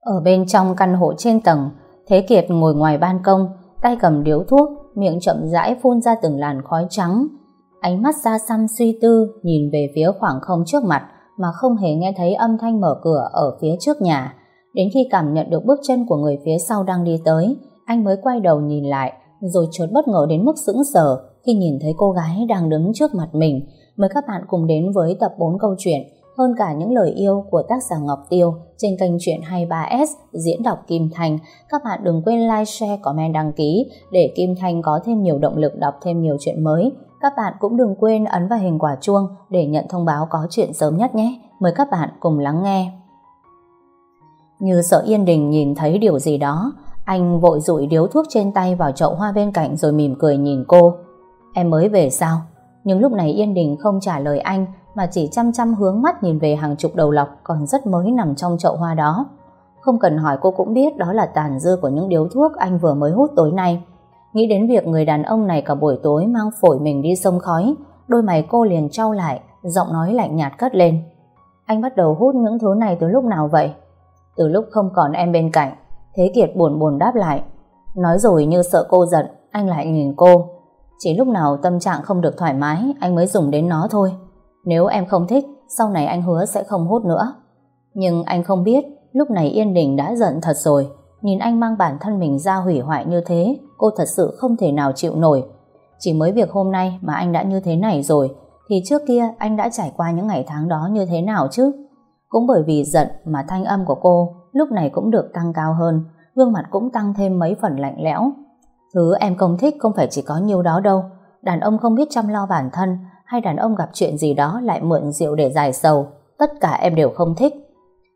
Ở bên trong căn hộ trên tầng, Thế Kiệt ngồi ngoài ban công, tay cầm điếu thuốc, miệng chậm rãi phun ra từng làn khói trắng. Ánh mắt xa xăm suy tư, nhìn về phía khoảng không trước mặt mà không hề nghe thấy âm thanh mở cửa ở phía trước nhà. Đến khi cảm nhận được bước chân của người phía sau đang đi tới, anh mới quay đầu nhìn lại, rồi chợt bất ngờ đến mức sững sờ khi nhìn thấy cô gái đang đứng trước mặt mình. Mời các bạn cùng đến với tập 4 câu chuyện hơn cả những lời yêu của tác giả Ngọc Tiêu trên kênh Chuyện 23S diễn đọc Kim Thành. Các bạn đừng quên like, share, comment, đăng ký để Kim Thành có thêm nhiều động lực đọc thêm nhiều chuyện mới. Các bạn cũng đừng quên ấn vào hình quả chuông để nhận thông báo có chuyện sớm nhất nhé. Mời các bạn cùng lắng nghe. Như sợ Yên Đình nhìn thấy điều gì đó, anh vội rụi điếu thuốc trên tay vào chậu hoa bên cạnh rồi mỉm cười nhìn cô. Em mới về sao? Nhưng lúc này Yên Đình không trả lời anh mà chỉ chăm chăm hướng mắt nhìn về hàng chục đầu lọc còn rất mới nằm trong chậu hoa đó. Không cần hỏi cô cũng biết đó là tàn dư của những điếu thuốc anh vừa mới hút tối nay. Nghĩ đến việc người đàn ông này cả buổi tối mang phổi mình đi sông khói, đôi mày cô liền trao lại, giọng nói lạnh nhạt cất lên. Anh bắt đầu hút những thứ này từ lúc nào vậy? Từ lúc không còn em bên cạnh, Thế Kiệt buồn buồn đáp lại. Nói rồi như sợ cô giận, anh lại nhìn cô. Chỉ lúc nào tâm trạng không được thoải mái, anh mới dùng đến nó thôi. Nếu em không thích, sau này anh hứa sẽ không hút nữa. Nhưng anh không biết, lúc này Yên Đình đã giận thật rồi. Nhìn anh mang bản thân mình ra hủy hoại như thế, cô thật sự không thể nào chịu nổi. Chỉ mới việc hôm nay mà anh đã như thế này rồi, thì trước kia anh đã trải qua những ngày tháng đó như thế nào chứ? Cũng bởi vì giận mà thanh âm của cô lúc này cũng được tăng cao hơn, gương mặt cũng tăng thêm mấy phần lạnh lẽo. Thứ em không thích không phải chỉ có nhiêu đó đâu. Đàn ông không biết chăm lo bản thân hay đàn ông gặp chuyện gì đó lại mượn rượu để giải sầu. Tất cả em đều không thích.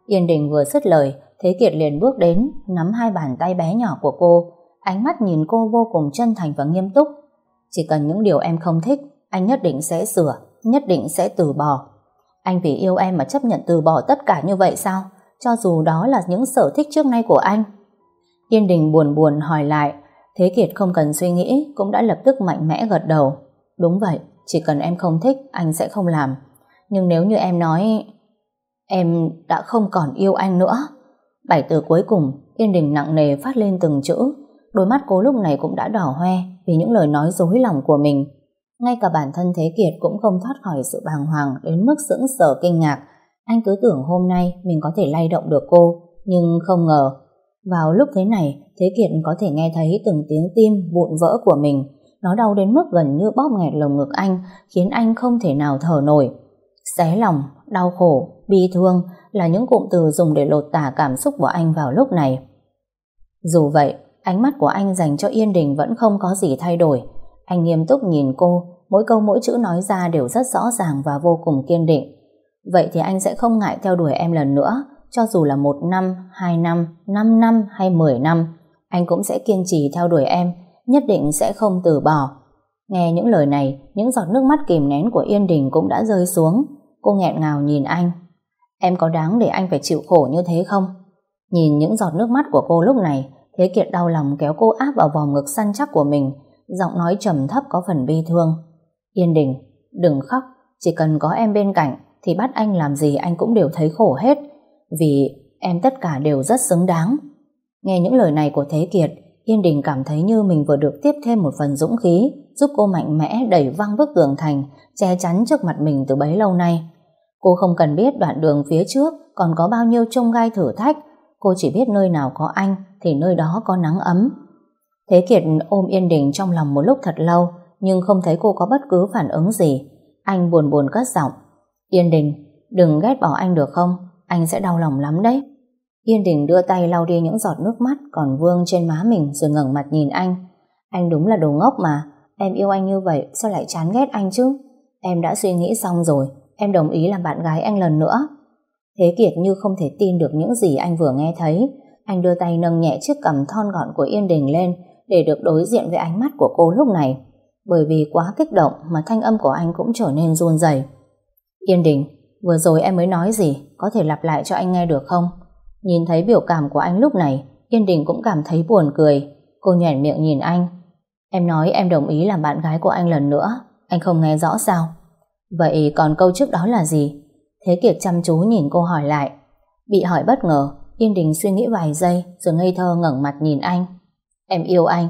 Yên Đình vừa dứt lời, Thế Kiệt liền bước đến, nắm hai bàn tay bé nhỏ của cô, ánh mắt nhìn cô vô cùng chân thành và nghiêm túc. Chỉ cần những điều em không thích, anh nhất định sẽ sửa, nhất định sẽ từ bỏ. Anh vì yêu em mà chấp nhận từ bỏ tất cả như vậy sao? Cho dù đó là những sở thích trước nay của anh. Yên Đình buồn buồn hỏi lại, Thế Kiệt không cần suy nghĩ, cũng đã lập tức mạnh mẽ gật đầu. Đúng vậy, chỉ cần em không thích, anh sẽ không làm. Nhưng nếu như em nói, em đã không còn yêu anh nữa. Bảy từ cuối cùng, Yên Đình nặng nề phát lên từng chữ. Đôi mắt cô lúc này cũng đã đỏ hoe vì những lời nói dối lòng của mình. Ngay cả bản thân Thế Kiệt cũng không thoát khỏi sự bàng hoàng đến mức sững sờ kinh ngạc. Anh cứ tưởng hôm nay mình có thể lay động được cô, nhưng không ngờ. Vào lúc thế này, Thế Kiệt có thể nghe thấy từng tiếng tim vụn vỡ của mình. Nó đau đến mức gần như bóp nghẹt lồng ngực anh, khiến anh không thể nào thở nổi. Xé lòng, đau khổ, bi thương là những cụm từ dùng để lột tả cảm xúc của anh vào lúc này. Dù vậy, ánh mắt của anh dành cho Yên Đình vẫn không có gì thay đổi. Anh nghiêm túc nhìn cô, mỗi câu mỗi chữ nói ra đều rất rõ ràng và vô cùng kiên định. Vậy thì anh sẽ không ngại theo đuổi em lần nữa, cho dù là một năm, hai năm, năm năm hay mười năm, anh cũng sẽ kiên trì theo đuổi em, nhất định sẽ không từ bỏ. Nghe những lời này, những giọt nước mắt kìm nén của Yên Đình cũng đã rơi xuống. Cô nghẹn ngào nhìn anh. Em có đáng để anh phải chịu khổ như thế không? Nhìn những giọt nước mắt của cô lúc này, Thế Kiệt đau lòng kéo cô áp vào vòng ngực săn chắc của mình, giọng nói trầm thấp có phần bi thương. Yên Đình, đừng khóc, chỉ cần có em bên cạnh thì bắt anh làm gì anh cũng đều thấy khổ hết, vì em tất cả đều rất xứng đáng. Nghe những lời này của Thế Kiệt, Yên Đình cảm thấy như mình vừa được tiếp thêm một phần dũng khí, giúp cô mạnh mẽ đẩy văng bức tường thành, che chắn trước mặt mình từ bấy lâu nay. Cô không cần biết đoạn đường phía trước còn có bao nhiêu trông gai thử thách, cô chỉ biết nơi nào có anh thì nơi đó có nắng ấm. Thế Kiệt ôm Yên Đình trong lòng một lúc thật lâu, nhưng không thấy cô có bất cứ phản ứng gì. Anh buồn buồn cất giọng. Yên Đình, đừng ghét bỏ anh được không? Anh sẽ đau lòng lắm đấy. Yên Đình đưa tay lau đi những giọt nước mắt còn vương trên má mình rồi ngẩng mặt nhìn anh. Anh đúng là đồ ngốc mà. Em yêu anh như vậy sao lại chán ghét anh chứ? Em đã suy nghĩ xong rồi. Em đồng ý làm bạn gái anh lần nữa. Thế Kiệt như không thể tin được những gì anh vừa nghe thấy. Anh đưa tay nâng nhẹ chiếc cằm thon gọn của Yên Đình lên để được đối diện với ánh mắt của cô lúc này. Bởi vì quá kích động mà thanh âm của anh cũng trở nên run rẩy. Yên Đình, vừa rồi em mới nói gì? Có thể lặp lại cho anh nghe được không? Nhìn thấy biểu cảm của anh lúc này, Yên Đình cũng cảm thấy buồn cười. Cô nhoẻn miệng nhìn anh. Em nói em đồng ý làm bạn gái của anh lần nữa. Anh không nghe rõ sao? Vậy còn câu trước đó là gì? Thế Kiệt chăm chú nhìn cô hỏi lại. Bị hỏi bất ngờ, Yên Đình suy nghĩ vài giây rồi ngây thơ ngẩng mặt nhìn anh. Em yêu anh.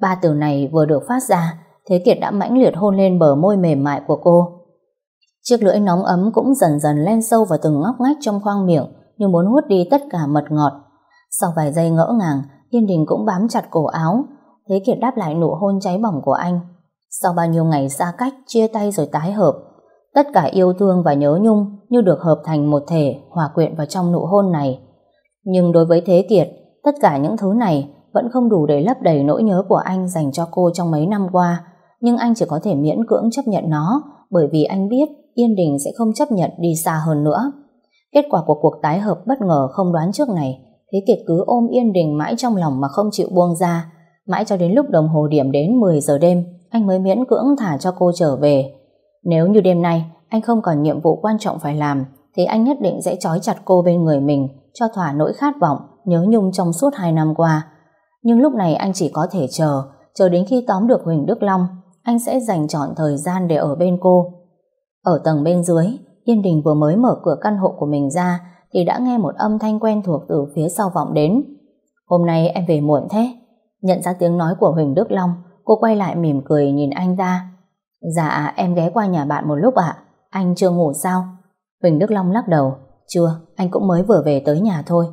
Ba từ này vừa được phát ra, Thế Kiệt đã mãnh liệt hôn lên bờ môi mềm mại của cô. Chiếc lưỡi nóng ấm cũng dần dần len sâu vào từng ngóc ngách trong khoang miệng như muốn hút đi tất cả mật ngọt. Sau vài giây ngỡ ngàng, Yên Đình cũng bám chặt cổ áo. Thế Kiệt đáp lại nụ hôn cháy bỏng của anh. Sau bao nhiêu ngày xa cách, chia tay rồi tái hợp, tất cả yêu thương và nhớ nhung như được hợp thành một thể hòa quyện vào trong nụ hôn này. Nhưng đối với Thế Kiệt, tất cả những thứ này vẫn không đủ để lấp đầy nỗi nhớ của anh dành cho cô trong mấy năm qua. Nhưng anh chỉ có thể miễn cưỡng chấp nhận nó bởi vì anh biết Yên Đình sẽ không chấp nhận đi xa hơn nữa. Kết quả của cuộc tái hợp bất ngờ không đoán trước này Thế Kiệt cứ ôm Yên Đình mãi trong lòng mà không chịu buông ra. Mãi cho đến lúc đồng hồ điểm đến 10 giờ đêm, Anh mới miễn cưỡng thả cho cô trở về. Nếu như đêm nay, Anh không còn nhiệm vụ quan trọng phải làm, Thì anh nhất định sẽ trói chặt cô bên người mình, Cho thỏa nỗi khát vọng, Nhớ nhung trong suốt 2 năm qua. Nhưng lúc này anh chỉ có thể chờ Chờ đến khi tóm được Huỳnh Đức Long, Anh sẽ dành trọn thời gian để ở bên cô. Ở tầng bên dưới Yên Đình vừa mới mở cửa căn hộ của mình ra thì đã nghe một âm thanh quen thuộc từ phía sau vọng đến. Hôm nay em về muộn thế. Nhận ra tiếng nói của Huỳnh Đức Long, cô quay lại mỉm cười nhìn anh ta. Dạ, em ghé qua nhà bạn một lúc ạ. Anh chưa ngủ sao? Huỳnh Đức Long lắc đầu. Chưa, anh cũng mới vừa về tới nhà thôi.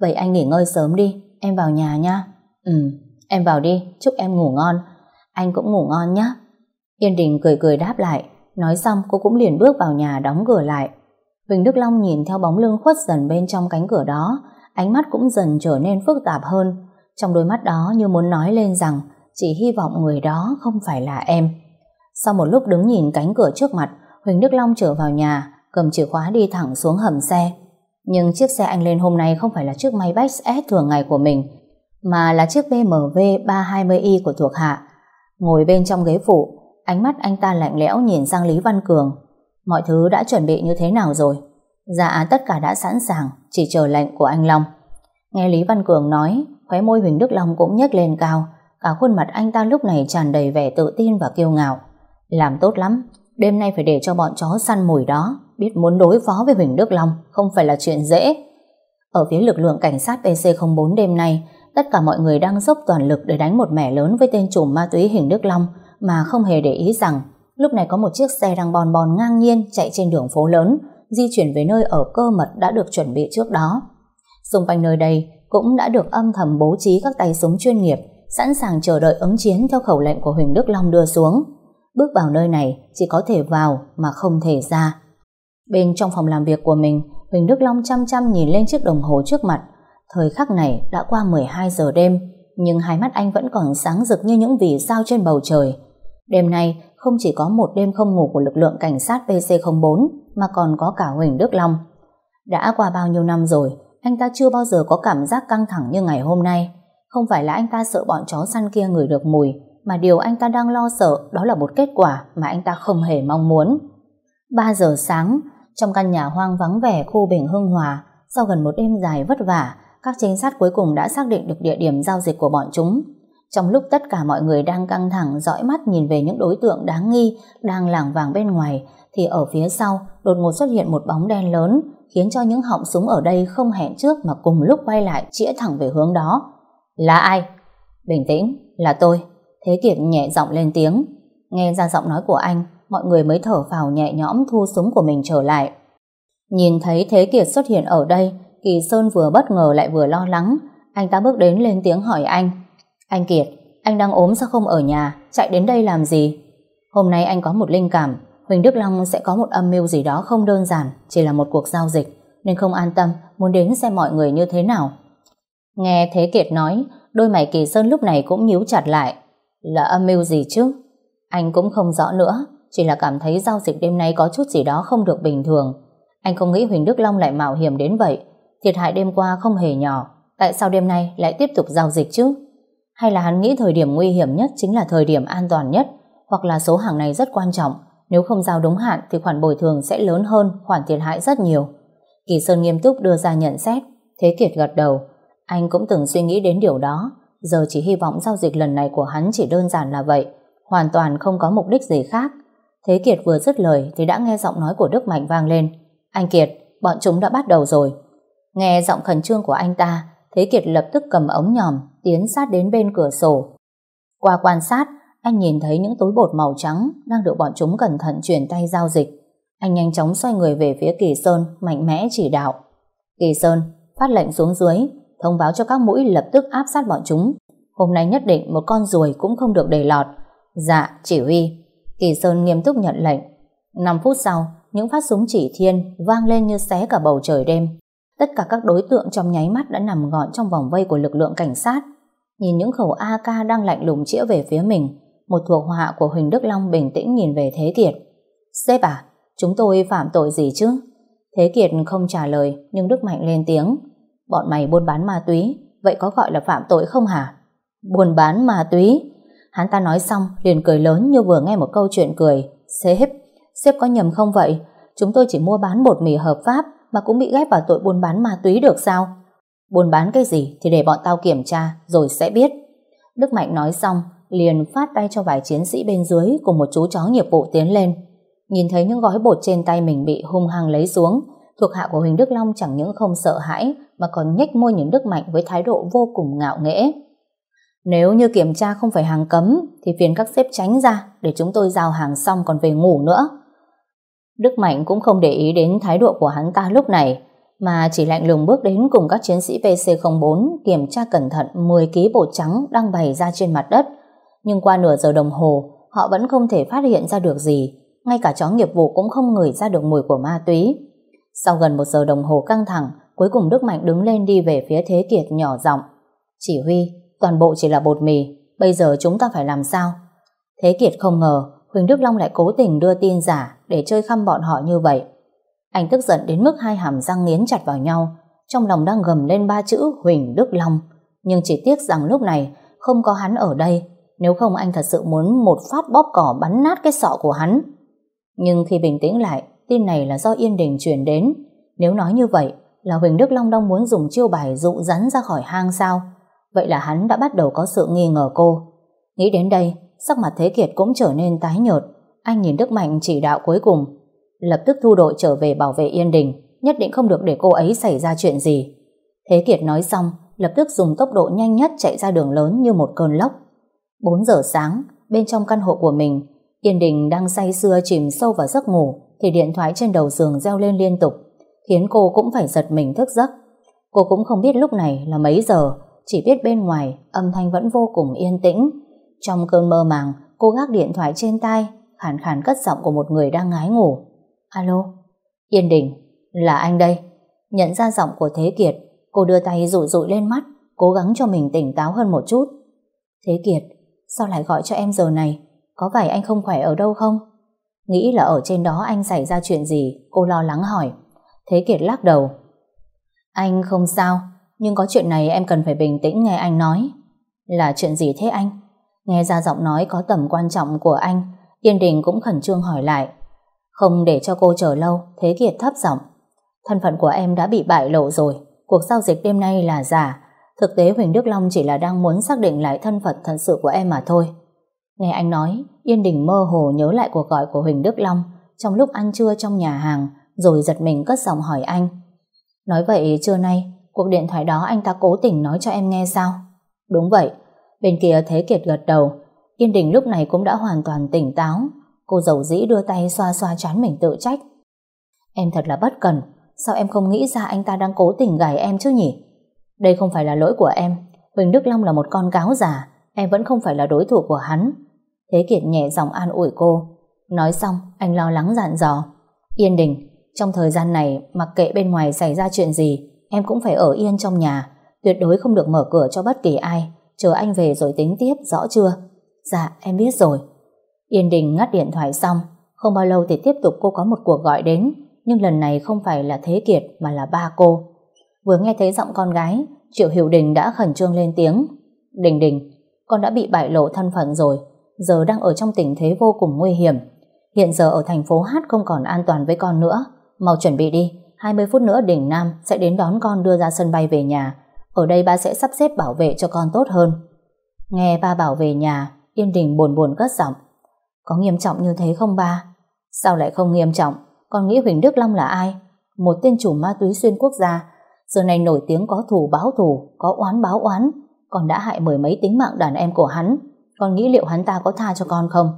Vậy anh nghỉ ngơi sớm đi, em vào nhà nha. Ừ, em vào đi, chúc em ngủ ngon. Anh cũng ngủ ngon nhé. Yên Đình cười cười đáp lại. Nói xong cô cũng liền bước vào nhà đóng cửa lại. Huỳnh Đức Long nhìn theo bóng lưng khuất dần bên trong cánh cửa đó, ánh mắt cũng dần trở nên phức tạp hơn. Trong đôi mắt đó như muốn nói lên rằng chỉ hy vọng người đó không phải là em. Sau một lúc đứng nhìn cánh cửa trước mặt, Huỳnh Đức Long trở vào nhà, cầm chìa khóa đi thẳng xuống hầm xe. Nhưng chiếc xe anh lên hôm nay không phải là chiếc Maybach S thường ngày của mình, mà là chiếc BMW 320i của thuộc hạ. Ngồi bên trong ghế phụ, ánh mắt anh ta lạnh lẽo nhìn sang Lý Văn Cường. Mọi thứ đã chuẩn bị như thế nào rồi? Dạ tất cả đã sẵn sàng, chỉ chờ lệnh của anh Long. Nghe Lý Văn Cường nói, khóe môi Huỳnh Đức Long cũng nhếch lên cao, cả khuôn mặt anh ta lúc này tràn đầy vẻ tự tin và kiêu ngạo. Làm tốt lắm, đêm nay phải để cho bọn chó săn mùi đó, biết muốn đối phó với Huỳnh Đức Long không phải là chuyện dễ. Ở phía lực lượng cảnh sát PC04 đêm nay, tất cả mọi người đang dốc toàn lực để đánh một mẻ lớn với tên trùm ma túy Huỳnh Đức Long mà không hề để ý rằng lúc này có một chiếc xe đang bòn bòn ngang nhiên chạy trên đường phố lớn, di chuyển về nơi ở cơ mật đã được chuẩn bị trước đó. Xung quanh nơi đây cũng đã được âm thầm bố trí các tay súng chuyên nghiệp, sẵn sàng chờ đợi ứng chiến theo khẩu lệnh của Huỳnh Đức Long đưa xuống. Bước vào nơi này chỉ có thể vào mà không thể ra. Bên trong phòng làm việc của mình, Huỳnh Đức Long chăm chăm nhìn lên chiếc đồng hồ trước mặt. Thời khắc này đã qua 12 giờ đêm, nhưng hai mắt anh vẫn còn sáng rực như những vì sao trên bầu trời. Đêm nay không chỉ có một đêm không ngủ của lực lượng cảnh sát PC04 mà còn có cả Huỳnh Đức Long. Đã qua bao nhiêu năm rồi, anh ta chưa bao giờ có cảm giác căng thẳng như ngày hôm nay. Không phải là anh ta sợ bọn chó săn kia ngửi được mùi, mà điều anh ta đang lo sợ đó là một kết quả mà anh ta không hề mong muốn. 3 giờ sáng, trong căn nhà hoang vắng vẻ khu Bình Hưng Hòa, sau gần một đêm dài vất vả, các trinh sát cuối cùng đã xác định được địa điểm giao dịch của bọn chúng. Trong lúc tất cả mọi người đang căng thẳng dõi mắt nhìn về những đối tượng đáng nghi đang lảng vàng bên ngoài, thì ở phía sau đột ngột xuất hiện một bóng đen lớn khiến cho những họng súng ở đây không hẹn trước mà cùng lúc quay lại chĩa thẳng về hướng đó. Là ai? Bình tĩnh, là tôi. Thế Kiệt nhẹ giọng lên tiếng. Nghe ra giọng nói của anh, mọi người mới thở phào nhẹ nhõm thu súng của mình trở lại. Nhìn thấy Thế Kiệt xuất hiện ở đây, Kỳ Sơn vừa bất ngờ lại vừa lo lắng. Anh ta bước đến lên tiếng hỏi anh. Anh Kiệt, anh đang ốm sao không ở nhà, chạy đến đây làm gì? Hôm nay anh có một linh cảm, Huỳnh Đức Long sẽ có một âm mưu gì đó không đơn giản, chỉ là một cuộc giao dịch, nên không an tâm, muốn đến xem mọi người như thế nào. Nghe Thế Kiệt nói, đôi mày Kỳ Sơn lúc này cũng nhíu chặt lại. Là âm mưu gì chứ? Anh cũng không rõ nữa, chỉ là cảm thấy giao dịch đêm nay có chút gì đó không được bình thường. Anh không nghĩ Huỳnh Đức Long lại mạo hiểm đến vậy. Thiệt hại đêm qua không hề nhỏ, tại sao đêm nay lại tiếp tục giao dịch chứ? Hay là hắn nghĩ thời điểm nguy hiểm nhất chính là thời điểm an toàn nhất, hoặc là số hàng này rất quan trọng, nếu không giao đúng hạn thì khoản bồi thường sẽ lớn hơn khoản thiệt hại rất nhiều. Kỳ Sơn nghiêm túc đưa ra nhận xét, Thế Kiệt gật đầu. Anh cũng từng suy nghĩ đến điều đó, giờ chỉ hy vọng giao dịch lần này của hắn chỉ đơn giản là vậy, hoàn toàn không có mục đích gì khác. Thế Kiệt vừa dứt lời thì đã nghe giọng nói của Đức Mạnh vang lên. Anh Kiệt, bọn chúng đã bắt đầu rồi. Nghe giọng khẩn trương của anh ta, Thế Kiệt lập tức cầm ống nhòm, tiến sát đến bên cửa sổ. Qua quan sát, anh nhìn thấy những túi bột màu trắng đang được bọn chúng cẩn thận chuyển tay giao dịch. Anh nhanh chóng xoay người về phía Kỳ Sơn, mạnh mẽ chỉ đạo. Kỳ Sơn, phát lệnh xuống dưới, thông báo cho các mũi lập tức áp sát bọn chúng. Hôm nay nhất định một con ruồi cũng không được để lọt. Dạ, chỉ huy. Kỳ Sơn nghiêm túc nhận lệnh. 5 phút sau, những phát súng chỉ thiên vang lên như xé cả bầu trời đêm. Tất cả các đối tượng trong nháy mắt đã nằm gọn trong vòng vây của lực lượng cảnh sát. Nhìn những khẩu AK đang lạnh lùng chĩa về phía mình, một thuộc hạ của Huỳnh Đức Long bình tĩnh nhìn về Thế Kiệt. Sếp à, chúng tôi phạm tội gì chứ? Thế Kiệt không trả lời, nhưng Đức Mạnh lên tiếng. Bọn mày buôn bán ma túy, vậy có gọi là phạm tội không hả? Buôn bán ma túy? Hắn ta nói xong, liền cười lớn như vừa nghe một câu chuyện cười. Sếp, sếp có nhầm không vậy? Chúng tôi chỉ mua bán bột mì hợp pháp, mà cũng bị ghép vào tội buôn bán ma túy được sao? Buôn bán cái gì thì để bọn tao kiểm tra, rồi sẽ biết. Đức Mạnh nói xong, liền phát tay cho vài chiến sĩ bên dưới cùng một chú chó nghiệp vụ tiến lên. Nhìn thấy những gói bột trên tay mình bị hung hăng lấy xuống, thuộc hạ của Huỳnh Đức Long chẳng những không sợ hãi mà còn nhếch môi nhìn Đức Mạnh với thái độ vô cùng ngạo nghễ. Nếu như kiểm tra không phải hàng cấm thì phiền các sếp tránh ra để chúng tôi giao hàng xong còn về ngủ nữa. Đức Mạnh cũng không để ý đến thái độ của hắn ta lúc này mà chỉ lạnh lùng bước đến cùng các chiến sĩ PC04 kiểm tra cẩn thận 10 ký bột trắng đang bày ra trên mặt đất. Nhưng qua nửa giờ đồng hồ họ vẫn không thể phát hiện ra được gì ngay cả chó nghiệp vụ cũng không ngửi ra được mùi của ma túy. Sau gần một giờ đồng hồ căng thẳng cuối cùng Đức Mạnh đứng lên đi về phía Thế Kiệt nhỏ giọng Chỉ huy, toàn bộ chỉ là bột mì bây giờ chúng ta phải làm sao? Thế Kiệt không ngờ Huỳnh Đức Long lại cố tình đưa tin giả để chơi khăm bọn họ như vậy. Anh tức giận đến mức hai hàm răng nghiến chặt vào nhau, trong lòng đang gầm lên ba chữ Huỳnh Đức Long. Nhưng chỉ tiếc rằng lúc này không có hắn ở đây, nếu không anh thật sự muốn một phát bóp cỏ bắn nát cái sọ của hắn. Nhưng khi bình tĩnh lại, tin này là do Yên Đình truyền đến. Nếu nói như vậy, là Huỳnh Đức Long đang muốn dùng chiêu bài dụ rắn ra khỏi hang sao? Vậy là hắn đã bắt đầu có sự nghi ngờ cô. Nghĩ đến đây, sắc mặt Thế Kiệt cũng trở nên tái nhợt. Anh nhìn Đức Mạnh chỉ đạo cuối cùng. Lập tức thu đội trở về bảo vệ Yên Đình, nhất định không được để cô ấy xảy ra chuyện gì. Thế Kiệt nói xong, lập tức dùng tốc độ nhanh nhất chạy ra đường lớn như một cơn lốc. 4 giờ sáng, bên trong căn hộ của mình, Yên Đình đang say sưa chìm sâu vào giấc ngủ thì điện thoại trên đầu giường reo lên liên tục, khiến cô cũng phải giật mình thức giấc. Cô cũng không biết lúc này là mấy giờ, chỉ biết bên ngoài âm thanh vẫn vô cùng yên tĩnh. Trong cơn mơ màng, cô gác điện thoại trên tay, khàn khàn cất giọng của một người đang ngái ngủ. Alo, Yên Đình, là anh đây. Nhận ra giọng của Thế Kiệt, cô đưa tay rụi rụi lên mắt, cố gắng cho mình tỉnh táo hơn một chút. Thế Kiệt, sao lại gọi cho em giờ này? Có phải anh không khỏe ở đâu không? Nghĩ là ở trên đó anh xảy ra chuyện gì, cô lo lắng hỏi. Thế Kiệt lắc đầu. Anh không sao, nhưng có chuyện này em cần phải bình tĩnh nghe anh nói. Là chuyện gì thế anh? Nghe ra giọng nói có tầm quan trọng của anh, Yên Đình cũng khẩn trương hỏi lại. Không để cho cô chờ lâu, Thế Kiệt thấp giọng. Thân phận của em đã bị bại lộ rồi, cuộc giao dịch đêm nay là giả. Thực tế Huỳnh Đức Long chỉ là đang muốn xác định lại thân phận thật sự của em mà thôi. Nghe anh nói, Yên Đình mơ hồ nhớ lại cuộc gọi của Huỳnh Đức Long trong lúc ăn trưa trong nhà hàng, rồi giật mình cất giọng hỏi anh. Nói vậy trưa nay, cuộc điện thoại đó anh ta cố tình nói cho em nghe sao? Đúng vậy. Bên kia Thế Kiệt gật đầu. Yên Đình lúc này cũng đã hoàn toàn tỉnh táo. Cô dầu dĩ đưa tay xoa xoa chán mình tự trách. Em thật là bất cần. Sao em không nghĩ ra anh ta đang cố tình gài em chứ nhỉ? Đây không phải là lỗi của em. Huỳnh Đức Long là một con cáo già. Em vẫn không phải là đối thủ của hắn. Thế Kiệt nhẹ giọng an ủi cô. Nói xong, anh lo lắng dặn dò. Yên Đình, trong thời gian này, mặc kệ bên ngoài xảy ra chuyện gì, em cũng phải ở yên trong nhà. Tuyệt đối không được mở cửa cho bất kỳ ai. Chờ anh về rồi tính tiếp, rõ chưa? Dạ, em biết rồi. Yên Đình ngắt điện thoại xong. Không bao lâu thì tiếp tục cô có một cuộc gọi đến. Nhưng lần này không phải là Thế Kiệt mà là ba cô. Vừa nghe thấy giọng con gái, Triệu Hiểu Đình đã khẩn trương lên tiếng. Đình Đình, con đã bị bại lộ thân phận rồi giờ đang ở trong tình thế vô cùng nguy hiểm. Hiện giờ ở thành phố Hát không còn an toàn với con nữa. Mau chuẩn bị đi, 20 phút nữa đỉnh Nam sẽ đến đón con đưa ra sân bay về nhà. Ở đây ba sẽ sắp xếp bảo vệ cho con tốt hơn. Nghe ba bảo về nhà, Yên Đình buồn buồn cất giọng. Có nghiêm trọng như thế không ba? Sao lại không nghiêm trọng? Con nghĩ Huỳnh Đức Long là ai? Một tên chủ ma túy xuyên quốc gia. Giờ này nổi tiếng có thù báo thù, có oán báo oán, còn đã hại mười mấy tính mạng đàn em của hắn. Con nghĩ liệu hắn ta có tha cho con không?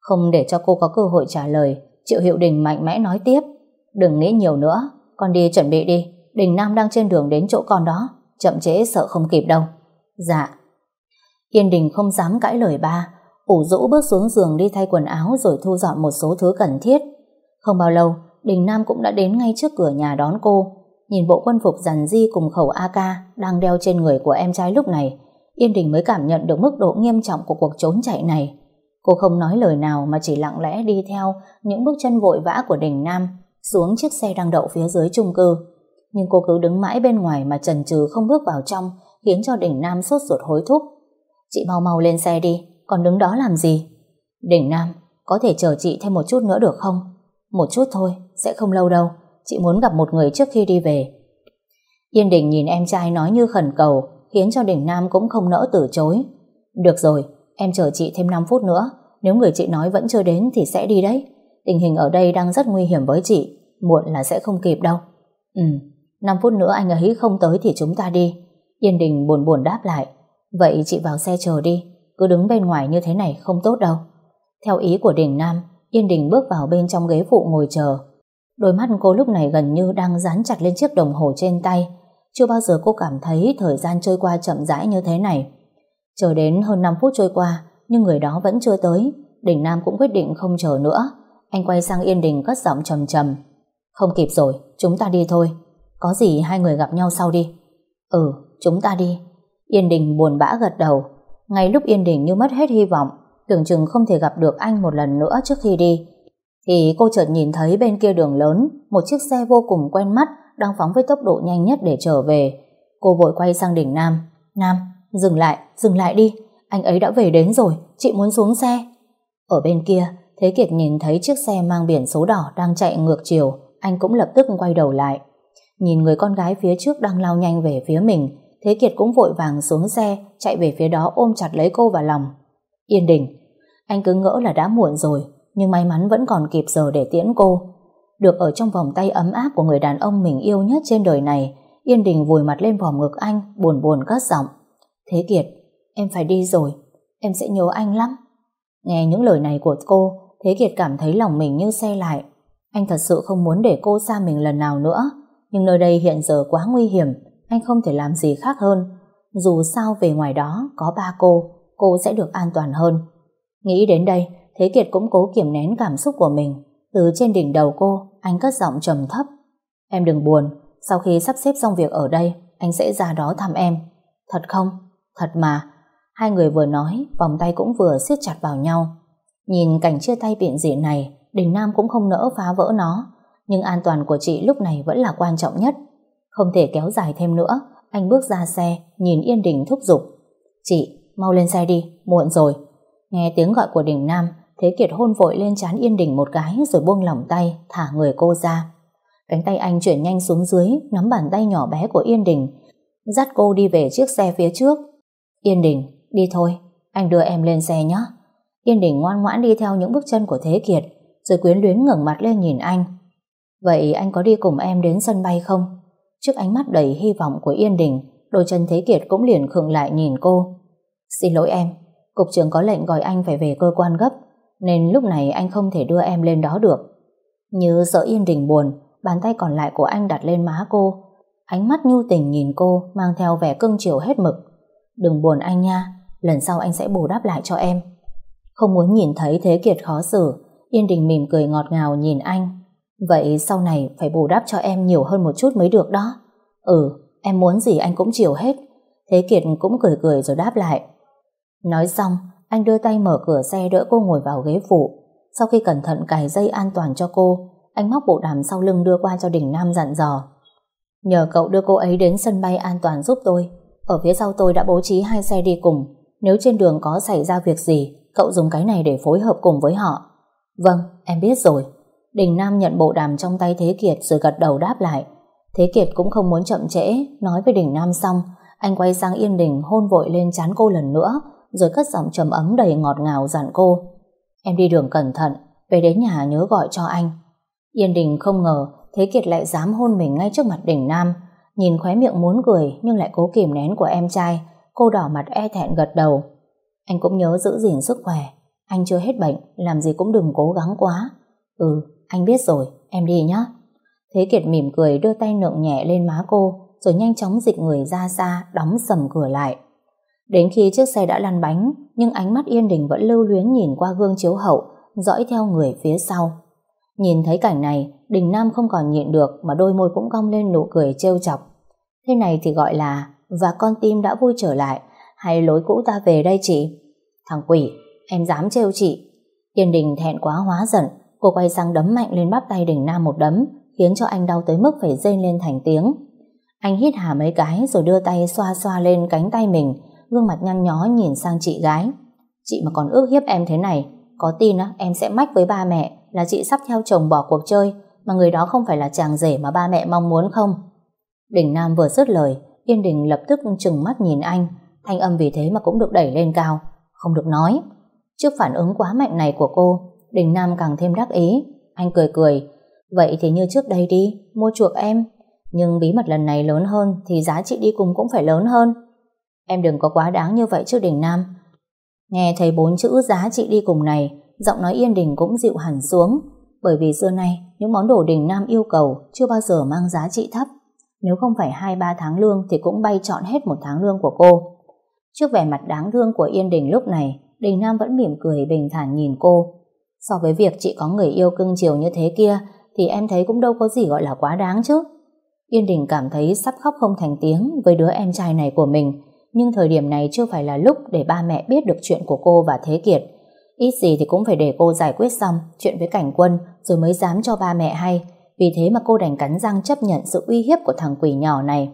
Không để cho cô có cơ hội trả lời, Triệu Hiệu Đình mạnh mẽ nói tiếp. Đừng nghĩ nhiều nữa, con đi chuẩn bị đi. Đình Nam đang trên đường đến chỗ con đó, chậm trễ sợ không kịp đâu. Dạ. Yên Đình không dám cãi lời ba, ủ rũ bước xuống giường đi thay quần áo rồi thu dọn một số thứ cần thiết. Không bao lâu, Đình Nam cũng đã đến ngay trước cửa nhà đón cô. Nhìn bộ quân phục dằn di cùng khẩu AK đang đeo trên người của em trai lúc này, Yên Đình mới cảm nhận được mức độ nghiêm trọng của cuộc trốn chạy này. Cô không nói lời nào mà chỉ lặng lẽ đi theo những bước chân vội vã của Đình Nam xuống chiếc xe đang đậu phía dưới chung cư. Nhưng cô cứ đứng mãi bên ngoài mà chần chừ không bước vào trong khiến cho Đình Nam sốt ruột hối thúc. Chị mau mau lên xe đi, còn đứng đó làm gì? Đỉnh Nam, có thể chờ chị thêm một chút nữa được không? Một chút thôi, sẽ không lâu đâu. Chị muốn gặp một người trước khi đi về. Yên Đình nhìn em trai nói như khẩn cầu khiến cho Đỉnh Nam cũng không nỡ từ chối. Được rồi, em chờ chị thêm 5 phút nữa. Nếu người chị nói vẫn chưa đến thì sẽ đi đấy. Tình hình ở đây đang rất nguy hiểm với chị. Muộn là sẽ không kịp đâu. Ừ, 5 phút nữa anh ấy không tới thì chúng ta đi. Yên Đình buồn buồn đáp lại. Vậy chị vào xe chờ đi. Cứ đứng bên ngoài như thế này không tốt đâu. Theo ý của Đình Nam, Yên Đình bước vào bên trong ghế phụ ngồi chờ. Đôi mắt cô lúc này gần như đang dán chặt lên chiếc đồng hồ trên tay. Chưa bao giờ cô cảm thấy thời gian trôi qua chậm rãi như thế này. Chờ đến hơn 5 phút trôi qua, nhưng người đó vẫn chưa tới. Đình Nam cũng quyết định không chờ nữa. Anh quay sang Yên Đình cất giọng trầm trầm. Không kịp rồi, chúng ta đi thôi. Có gì hai người gặp nhau sau đi. Ừ, chúng ta đi. Yên Đình buồn bã gật đầu. Ngay lúc Yên Đình như mất hết hy vọng, tưởng chừng không thể gặp được anh một lần nữa trước khi đi, thì cô chợt nhìn thấy bên kia đường lớn một chiếc xe vô cùng quen mắt đang phóng với tốc độ nhanh nhất để trở về. Cô vội quay sang đỉnh Nam. Nam, dừng lại, dừng lại đi. Anh ấy đã về đến rồi, chị muốn xuống xe. Ở bên kia, Thế Kiệt nhìn thấy chiếc xe mang biển số đỏ đang chạy ngược chiều, anh cũng lập tức quay đầu lại. Nhìn người con gái phía trước đang lao nhanh về phía mình, Thế Kiệt cũng vội vàng xuống xe, chạy về phía đó ôm chặt lấy cô vào lòng. Yên đình, anh cứ ngỡ là đã muộn rồi, nhưng may mắn vẫn còn kịp giờ để tiễn cô. Được ở trong vòng tay ấm áp của người đàn ông mình yêu nhất trên đời này, Yên Đình vùi mặt lên vòng ngực anh, buồn buồn cất giọng. Thế Kiệt, em phải đi rồi, em sẽ nhớ anh lắm. Nghe những lời này của cô, Thế Kiệt cảm thấy lòng mình như xe lại. Anh thật sự không muốn để cô xa mình lần nào nữa, nhưng nơi đây hiện giờ quá nguy hiểm, anh không thể làm gì khác hơn. Dù sao về ngoài đó có ba cô, cô sẽ được an toàn hơn. Nghĩ đến đây, Thế Kiệt cũng cố kiềm nén cảm xúc của mình. Từ trên đỉnh đầu cô, anh cất giọng trầm thấp. Em đừng buồn, sau khi sắp xếp xong việc ở đây, anh sẽ ra đó thăm em. Thật không? Thật mà. Hai người vừa nói, vòng tay cũng vừa siết chặt vào nhau. Nhìn cảnh chia tay biện dị này, Đình Nam cũng không nỡ phá vỡ nó. Nhưng an toàn của chị lúc này vẫn là quan trọng nhất. Không thể kéo dài thêm nữa, anh bước ra xe, nhìn Yên Đình thúc giục. Chị, mau lên xe đi, muộn rồi. Nghe tiếng gọi của Đình Nam, Thế Kiệt hôn vội lên chán Yên Đình một cái rồi buông lỏng tay, thả người cô ra. Cánh tay anh chuyển nhanh xuống dưới, nắm bàn tay nhỏ bé của Yên Đình, dắt cô đi về chiếc xe phía trước. Yên Đình, đi thôi, anh đưa em lên xe nhé. Yên Đình ngoan ngoãn đi theo những bước chân của Thế Kiệt, rồi quyến luyến ngẩng mặt lên nhìn anh. Vậy anh có đi cùng em đến sân bay không? Trước ánh mắt đầy hy vọng của Yên Đình, đôi chân Thế Kiệt cũng liền khựng lại nhìn cô. Xin lỗi em, cục trưởng có lệnh gọi anh phải về cơ quan gấp, nên lúc này anh không thể đưa em lên đó được. Như sợ Yên Đình buồn, bàn tay còn lại của anh đặt lên má cô. Ánh mắt nhu tình nhìn cô mang theo vẻ cưng chiều hết mực. Đừng buồn anh nha, lần sau anh sẽ bù đắp lại cho em. Không muốn nhìn thấy Thế Kiệt khó xử, Yên Đình mỉm cười ngọt ngào nhìn anh. Vậy sau này phải bù đắp cho em nhiều hơn một chút mới được đó. Ừ, em muốn gì anh cũng chiều hết. Thế Kiệt cũng cười cười rồi đáp lại. Nói xong, anh đưa tay mở cửa xe đỡ cô ngồi vào ghế phụ. Sau khi cẩn thận cài dây an toàn cho cô, anh móc bộ đàm sau lưng đưa qua cho Đình Nam dặn dò. Nhờ cậu đưa cô ấy đến sân bay an toàn giúp tôi. Ở phía sau tôi đã bố trí hai xe đi cùng. Nếu trên đường có xảy ra việc gì, cậu dùng cái này để phối hợp cùng với họ. Vâng, em biết rồi. Đình Nam nhận bộ đàm trong tay Thế Kiệt rồi gật đầu đáp lại. Thế Kiệt cũng không muốn chậm trễ, nói với Đình Nam xong, anh quay sang Yên Đình hôn vội lên chán cô lần nữa, rồi cất giọng trầm ấm đầy ngọt ngào dặn cô. Em đi đường cẩn thận, về đến nhà nhớ gọi cho anh. Yên Đình không ngờ Thế Kiệt lại dám hôn mình ngay trước mặt đình Nam. Nhìn khóe miệng muốn cười nhưng lại cố kìm nén của em trai, cô đỏ mặt e thẹn gật đầu. Anh cũng nhớ giữ gìn sức khỏe. Anh chưa hết bệnh, làm gì cũng đừng cố gắng quá. Ừ, anh biết rồi, em đi nhé. Thế Kiệt mỉm cười đưa tay nượng nhẹ lên má cô, rồi nhanh chóng dịch người ra xa, đóng sầm cửa lại. Đến khi chiếc xe đã lăn bánh, nhưng ánh mắt Yên Đình vẫn lưu luyến nhìn qua gương chiếu hậu, dõi theo người phía sau. Nhìn thấy cảnh này, Đình Nam không còn nhịn được mà đôi môi cũng cong lên nụ cười trêu chọc. Thế này thì gọi là và con tim đã vui trở lại, hay lối cũ ta về đây chị? Thằng quỷ, em dám trêu chị. Yên Đình thẹn quá hóa giận, cô quay sang đấm mạnh lên bắp tay Đỉnh Nam một đấm, khiến cho anh đau tới mức phải rên lên thành tiếng. Anh hít hà mấy cái rồi đưa tay xoa xoa lên cánh tay mình, gương mặt nhăn nhó nhìn sang chị gái. Chị mà còn ước hiếp em thế này, có tin á, em sẽ mách với ba mẹ là chị sắp theo chồng bỏ cuộc chơi, mà người đó không phải là chàng rể mà ba mẹ mong muốn không? Đỉnh Nam vừa dứt lời, Yên Đình lập tức trừng mắt nhìn anh, thanh âm vì thế mà cũng được đẩy lên cao, không được nói. Trước phản ứng quá mạnh này của cô, Đình Nam càng thêm đắc ý, anh cười cười, vậy thì như trước đây đi, mua chuộc em, nhưng bí mật lần này lớn hơn thì giá trị đi cùng cũng phải lớn hơn. Em đừng có quá đáng như vậy chứ Đình Nam. Nghe thấy bốn chữ giá trị đi cùng này, giọng nói Yên Đình cũng dịu hẳn xuống, bởi vì xưa nay những món đồ Đình Nam yêu cầu chưa bao giờ mang giá trị thấp. Nếu không phải 2-3 tháng lương thì cũng bay trọn hết một tháng lương của cô. Trước vẻ mặt đáng thương của Yên Đình lúc này, Đình Nam vẫn mỉm cười bình thản nhìn cô. So với việc chị có người yêu cưng chiều như thế kia thì em thấy cũng đâu có gì gọi là quá đáng chứ. Yên Đình cảm thấy sắp khóc không thành tiếng với đứa em trai này của mình nhưng thời điểm này chưa phải là lúc để ba mẹ biết được chuyện của cô và Thế Kiệt. Ít gì thì cũng phải để cô giải quyết xong chuyện với cảnh quân rồi mới dám cho ba mẹ hay. Vì thế mà cô đành cắn răng chấp nhận sự uy hiếp của thằng quỷ nhỏ này.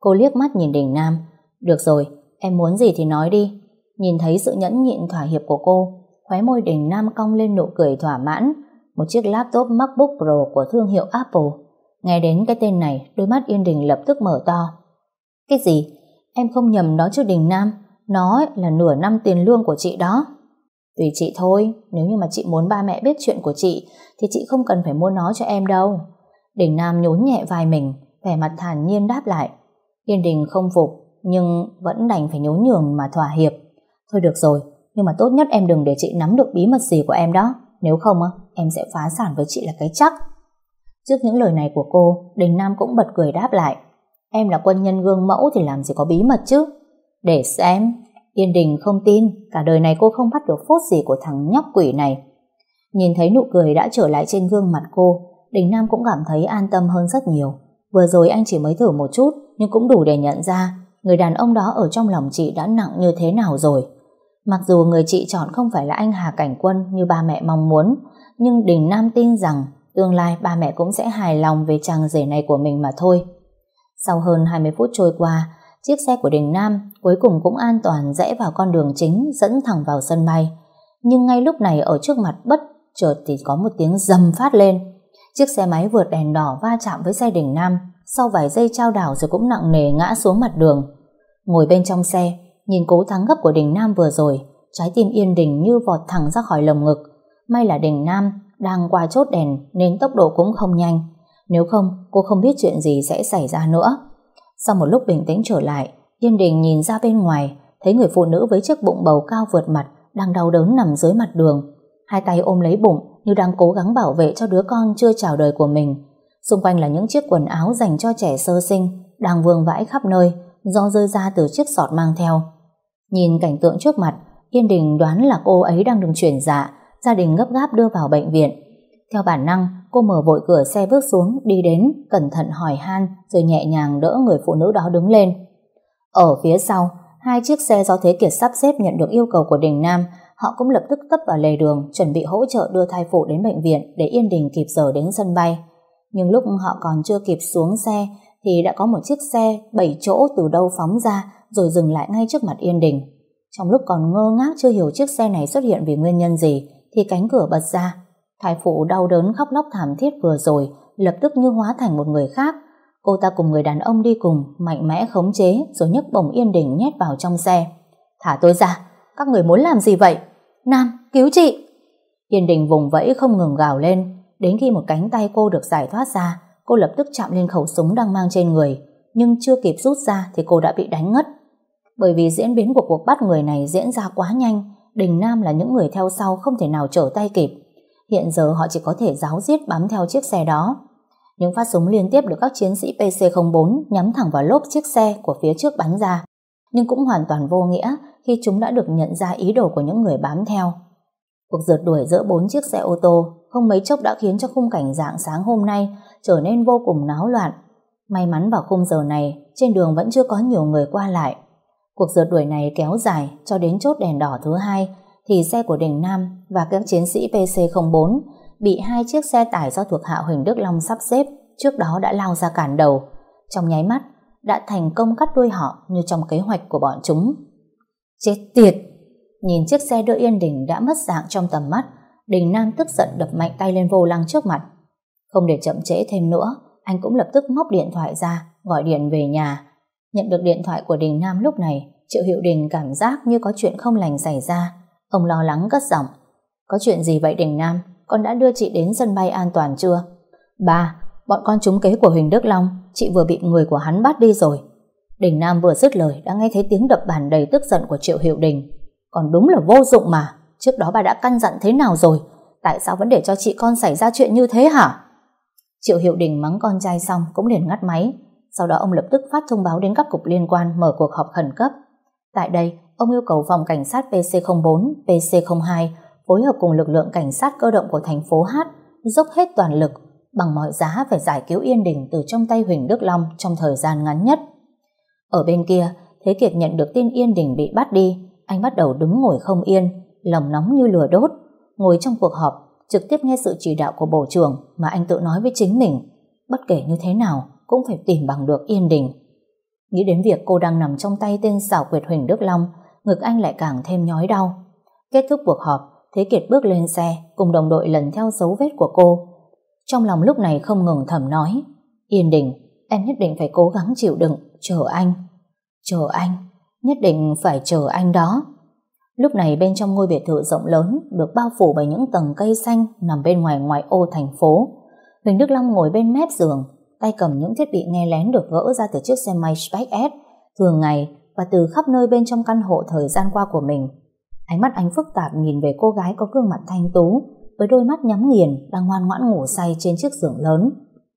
Cô liếc mắt nhìn Đình Nam. Được rồi, em muốn gì thì nói đi. Nhìn thấy sự nhẫn nhịn thỏa hiệp của cô, khóe môi Đình Nam cong lên nụ cười thỏa mãn. Một chiếc laptop MacBook Pro của thương hiệu Apple. Nghe đến cái tên này, đôi mắt Yên Đình lập tức mở to. Cái gì? Em không nhầm đó chứ Đình Nam. Nó là nửa năm tiền lương của chị đó. Tùy chị thôi, nếu như mà chị muốn ba mẹ biết chuyện của chị thì chị không cần phải mua nó cho em đâu. Đình Nam nhún nhẹ vai mình, vẻ mặt thản nhiên đáp lại. Yên Đình không phục, nhưng vẫn đành phải nhún nhường mà thỏa hiệp. Thôi được rồi, nhưng mà tốt nhất em đừng để chị nắm được bí mật gì của em đó. Nếu không, em sẽ phá sản với chị là cái chắc. Trước những lời này của cô, Đình Nam cũng bật cười đáp lại. Em là quân nhân gương mẫu thì làm gì có bí mật chứ? Để xem, Yên Đình không tin, cả đời này cô không bắt được phốt gì của thằng nhóc quỷ này. Nhìn thấy nụ cười đã trở lại trên gương mặt cô, Đình Nam cũng cảm thấy an tâm hơn rất nhiều. Vừa rồi anh chỉ mới thử một chút, nhưng cũng đủ để nhận ra người đàn ông đó ở trong lòng chị đã nặng như thế nào rồi. Mặc dù người chị chọn không phải là anh Hà Cảnh Quân như ba mẹ mong muốn, nhưng Đình Nam tin rằng tương lai ba mẹ cũng sẽ hài lòng về chàng rể này của mình mà thôi. Sau hơn 20 phút trôi qua, chiếc xe của Đình Nam cuối cùng cũng an toàn rẽ vào con đường chính dẫn thẳng vào sân bay. Nhưng ngay lúc này ở trước mặt bất chợt thì có một tiếng rầm phát lên. Chiếc xe máy vượt đèn đỏ va chạm với xe Đình Nam, sau vài giây trao đảo rồi cũng nặng nề ngã xuống mặt đường. Ngồi bên trong xe, nhìn cố thắng gấp của Đình Nam vừa rồi, trái tim yên đình như vọt thẳng ra khỏi lồng ngực. May là Đình Nam đang qua chốt đèn nên tốc độ cũng không nhanh. Nếu không, cô không biết chuyện gì sẽ xảy ra nữa. Sau một lúc bình tĩnh trở lại, Yên Đình nhìn ra bên ngoài, thấy người phụ nữ với chiếc bụng bầu cao vượt mặt đang đau đớn nằm dưới mặt đường. Hai tay ôm lấy bụng như đang cố gắng bảo vệ cho đứa con chưa chào đời của mình. Xung quanh là những chiếc quần áo dành cho trẻ sơ sinh đang vương vãi khắp nơi do rơi ra từ chiếc sọt mang theo. Nhìn cảnh tượng trước mặt, Yên Đình đoán là cô ấy đang được chuyển dạ, gia đình gấp gáp đưa vào bệnh viện. Theo bản năng, cô mở vội cửa xe bước xuống, đi đến, cẩn thận hỏi han, rồi nhẹ nhàng đỡ người phụ nữ đó đứng lên. Ở phía sau, hai chiếc xe do Thế Kiệt sắp xếp nhận được yêu cầu của Đình Nam, họ cũng lập tức tấp vào lề đường, chuẩn bị hỗ trợ đưa thai phụ đến bệnh viện để Yên Đình kịp giờ đến sân bay. Nhưng lúc họ còn chưa kịp xuống xe, thì đã có một chiếc xe 7 chỗ từ đâu phóng ra, rồi dừng lại ngay trước mặt Yên Đình. Trong lúc còn ngơ ngác chưa hiểu chiếc xe này xuất hiện vì nguyên nhân gì, thì cánh cửa bật ra, Thái phụ đau đớn khóc lóc thảm thiết vừa rồi lập tức như hóa thành một người khác. Cô ta cùng người đàn ông đi cùng mạnh mẽ khống chế rồi nhấc bổng yên đình nhét vào trong xe. Thả tôi ra, các người muốn làm gì vậy? Nam, cứu chị! Yên đình vùng vẫy không ngừng gào lên. Đến khi một cánh tay cô được giải thoát ra, cô lập tức chạm lên khẩu súng đang mang trên người. nhưng chưa kịp rút ra thì cô đã bị đánh ngất. Bởi vì diễn biến của cuộc bắt người này diễn ra quá nhanh, Đình Nam là những người theo sau không thể nào trở tay kịp. Hiện giờ họ chỉ có thể giáo giết bám theo chiếc xe đó. Những phát súng liên tiếp được các chiến sĩ PC-04 nhắm thẳng vào lốp chiếc xe của phía trước bắn ra, nhưng cũng hoàn toàn vô nghĩa khi chúng đã được nhận ra ý đồ của những người bám theo. Cuộc rượt đuổi giữa bốn chiếc xe ô tô không mấy chốc đã khiến cho khung cảnh dạng sáng hôm nay trở nên vô cùng náo loạn. May mắn vào khung giờ này, trên đường vẫn chưa có nhiều người qua lại. Cuộc rượt đuổi này kéo dài cho đến chốt đèn đỏ thứ hai thì xe của Đình Nam và các chiến sĩ PC-04 bị hai chiếc xe tải do thuộc hạ Huỳnh Đức Long sắp xếp trước đó đã lao ra cản đầu. Trong nháy mắt, đã thành công cắt đuôi họ như trong kế hoạch của bọn chúng. Chết tiệt! Nhìn chiếc xe đỡ Yên Đình đã mất dạng trong tầm mắt, Đình Nam tức giận đập mạnh tay lên vô lăng trước mặt. Không để chậm trễ thêm nữa, anh cũng lập tức móc điện thoại ra, gọi điện về nhà. Nhận được điện thoại của Đình Nam lúc này, Triệu Hiệu Đình cảm giác như có chuyện không lành xảy ra. Ông lo lắng cất giọng. Có chuyện gì vậy Đình Nam? Con đã đưa chị đến sân bay an toàn chưa? Ba, bọn con trúng kế của Huỳnh Đức Long, chị vừa bị người của hắn bắt đi rồi. Đình Nam vừa dứt lời đã nghe thấy tiếng đập bàn đầy tức giận của Triệu Hiệu Đình. Còn đúng là vô dụng mà, trước đó bà đã căn dặn thế nào rồi? Tại sao vẫn để cho chị con xảy ra chuyện như thế hả? Triệu Hiệu Đình mắng con trai xong cũng liền ngắt máy. Sau đó ông lập tức phát thông báo đến các cục liên quan mở cuộc họp khẩn cấp. Tại đây, ông yêu cầu phòng cảnh sát PC04, PC02 phối hợp cùng lực lượng cảnh sát cơ động của thành phố H dốc hết toàn lực bằng mọi giá phải giải cứu Yên Đình từ trong tay Huỳnh Đức Long trong thời gian ngắn nhất. Ở bên kia, Thế Kiệt nhận được tin Yên Đình bị bắt đi, anh bắt đầu đứng ngồi không yên, lòng nóng như lửa đốt, ngồi trong cuộc họp, trực tiếp nghe sự chỉ đạo của bộ trưởng mà anh tự nói với chính mình, bất kể như thế nào cũng phải tìm bằng được Yên Đình. Nghĩ đến việc cô đang nằm trong tay tên xảo quyệt Huỳnh Đức Long, ngực anh lại càng thêm nhói đau. Kết thúc cuộc họp, Thế Kiệt bước lên xe cùng đồng đội lần theo dấu vết của cô. Trong lòng lúc này không ngừng thầm nói Yên Đình, em nhất định phải cố gắng chịu đựng, chờ anh. Chờ anh, nhất định phải chờ anh đó. Lúc này bên trong ngôi biệt thự rộng lớn được bao phủ bởi những tầng cây xanh nằm bên ngoài ngoại ô thành phố. Huỳnh Đức Long ngồi bên mép giường, tay cầm những thiết bị nghe lén được gỡ ra từ chiếc xe máy Spec S thường ngày và từ khắp nơi bên trong căn hộ thời gian qua của mình. Ánh mắt anh phức tạp nhìn về cô gái có gương mặt thanh tú với đôi mắt nhắm nghiền đang ngoan ngoãn ngủ say trên chiếc giường lớn.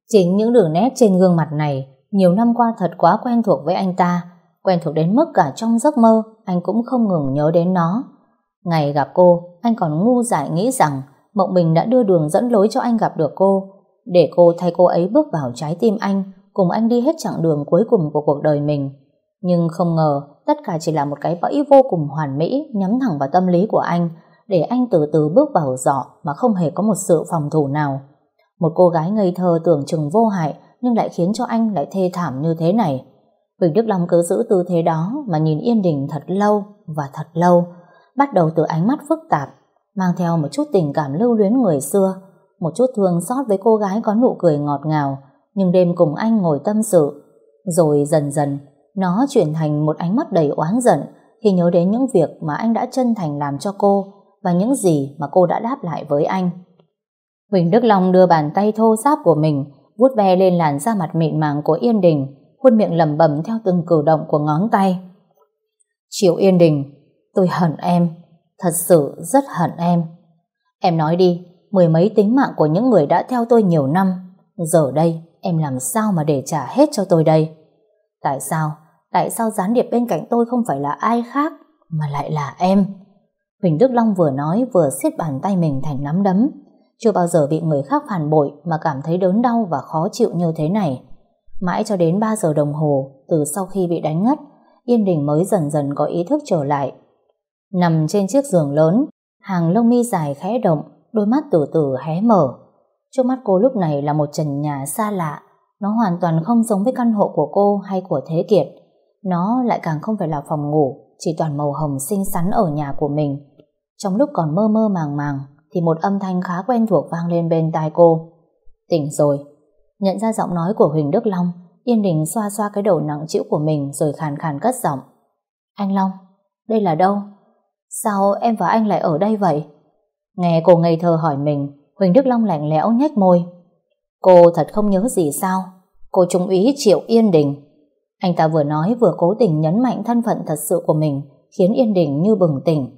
Chính những đường nét trên gương mặt này nhiều năm qua thật quá quen thuộc với anh ta quen thuộc đến mức cả trong giấc mơ anh cũng không ngừng nhớ đến nó. Ngày gặp cô, anh còn ngu dại nghĩ rằng Mộng Bình đã đưa đường dẫn lối cho anh gặp được cô, để cô thay cô ấy bước vào trái tim anh, cùng anh đi hết chặng đường cuối cùng của cuộc đời mình. Nhưng không ngờ, tất cả chỉ là một cái bẫy vô cùng hoàn mỹ nhắm thẳng vào tâm lý của anh, để anh từ từ bước vào dọ mà không hề có một sự phòng thủ nào. Một cô gái ngây thơ tưởng chừng vô hại nhưng lại khiến cho anh lại thê thảm như thế này. Huỳnh Đức Long cứ giữ tư thế đó mà nhìn Yên Đình thật lâu và thật lâu, bắt đầu từ ánh mắt phức tạp, mang theo một chút tình cảm lưu luyến người xưa, một chút thương xót với cô gái có nụ cười ngọt ngào, nhưng đêm cùng anh ngồi tâm sự. Rồi dần dần, nó chuyển thành một ánh mắt đầy oán giận khi nhớ đến những việc mà anh đã chân thành làm cho cô và những gì mà cô đã đáp lại với anh. Huỳnh Đức Long đưa bàn tay thô ráp của mình vuốt ve lên làn da mặt mịn màng của Yên Đình, khuôn miệng lẩm bẩm theo từng cử động của ngón tay. Triệu Yên Đình, tôi hận em, thật sự rất hận em. Em nói đi, mười mấy tính mạng của những người đã theo tôi nhiều năm, giờ đây em làm sao mà để trả hết cho tôi đây? Tại sao? Tại sao gián điệp bên cạnh tôi không phải là ai khác, mà lại là em? Huỳnh Đức Long vừa nói vừa siết bàn tay mình thành nắm đấm. Chưa bao giờ bị người khác phản bội mà cảm thấy đớn đau và khó chịu như thế này. Mãi cho đến 3 giờ đồng hồ từ sau khi bị đánh ngất, Yên Đình mới dần dần có ý thức trở lại. Nằm trên chiếc giường lớn, hàng lông mi dài khẽ động, đôi mắt từ từ hé mở. Trước mắt cô lúc này là một trần nhà xa lạ, nó hoàn toàn không giống với căn hộ của cô hay của Thế Kiệt. Nó lại càng không phải là phòng ngủ, chỉ toàn màu hồng xinh xắn ở nhà của mình. Trong lúc còn mơ mơ màng màng, thì một âm thanh khá quen thuộc vang lên bên tai cô. Tỉnh rồi, Nhận ra giọng nói của Huỳnh Đức Long, Yên Đình xoa xoa cái đầu nặng chịu của mình rồi khàn khàn cất giọng. Anh Long, đây là đâu? Sao em và anh lại ở đây vậy? Nghe cô ngây thơ hỏi mình, Huỳnh Đức Long lạnh lẽo nhếch môi. Cô thật không nhớ gì sao? Cô trung úy Triệu Yên Đình. Anh ta vừa nói vừa cố tình nhấn mạnh thân phận thật sự của mình, khiến Yên Đình như bừng tỉnh.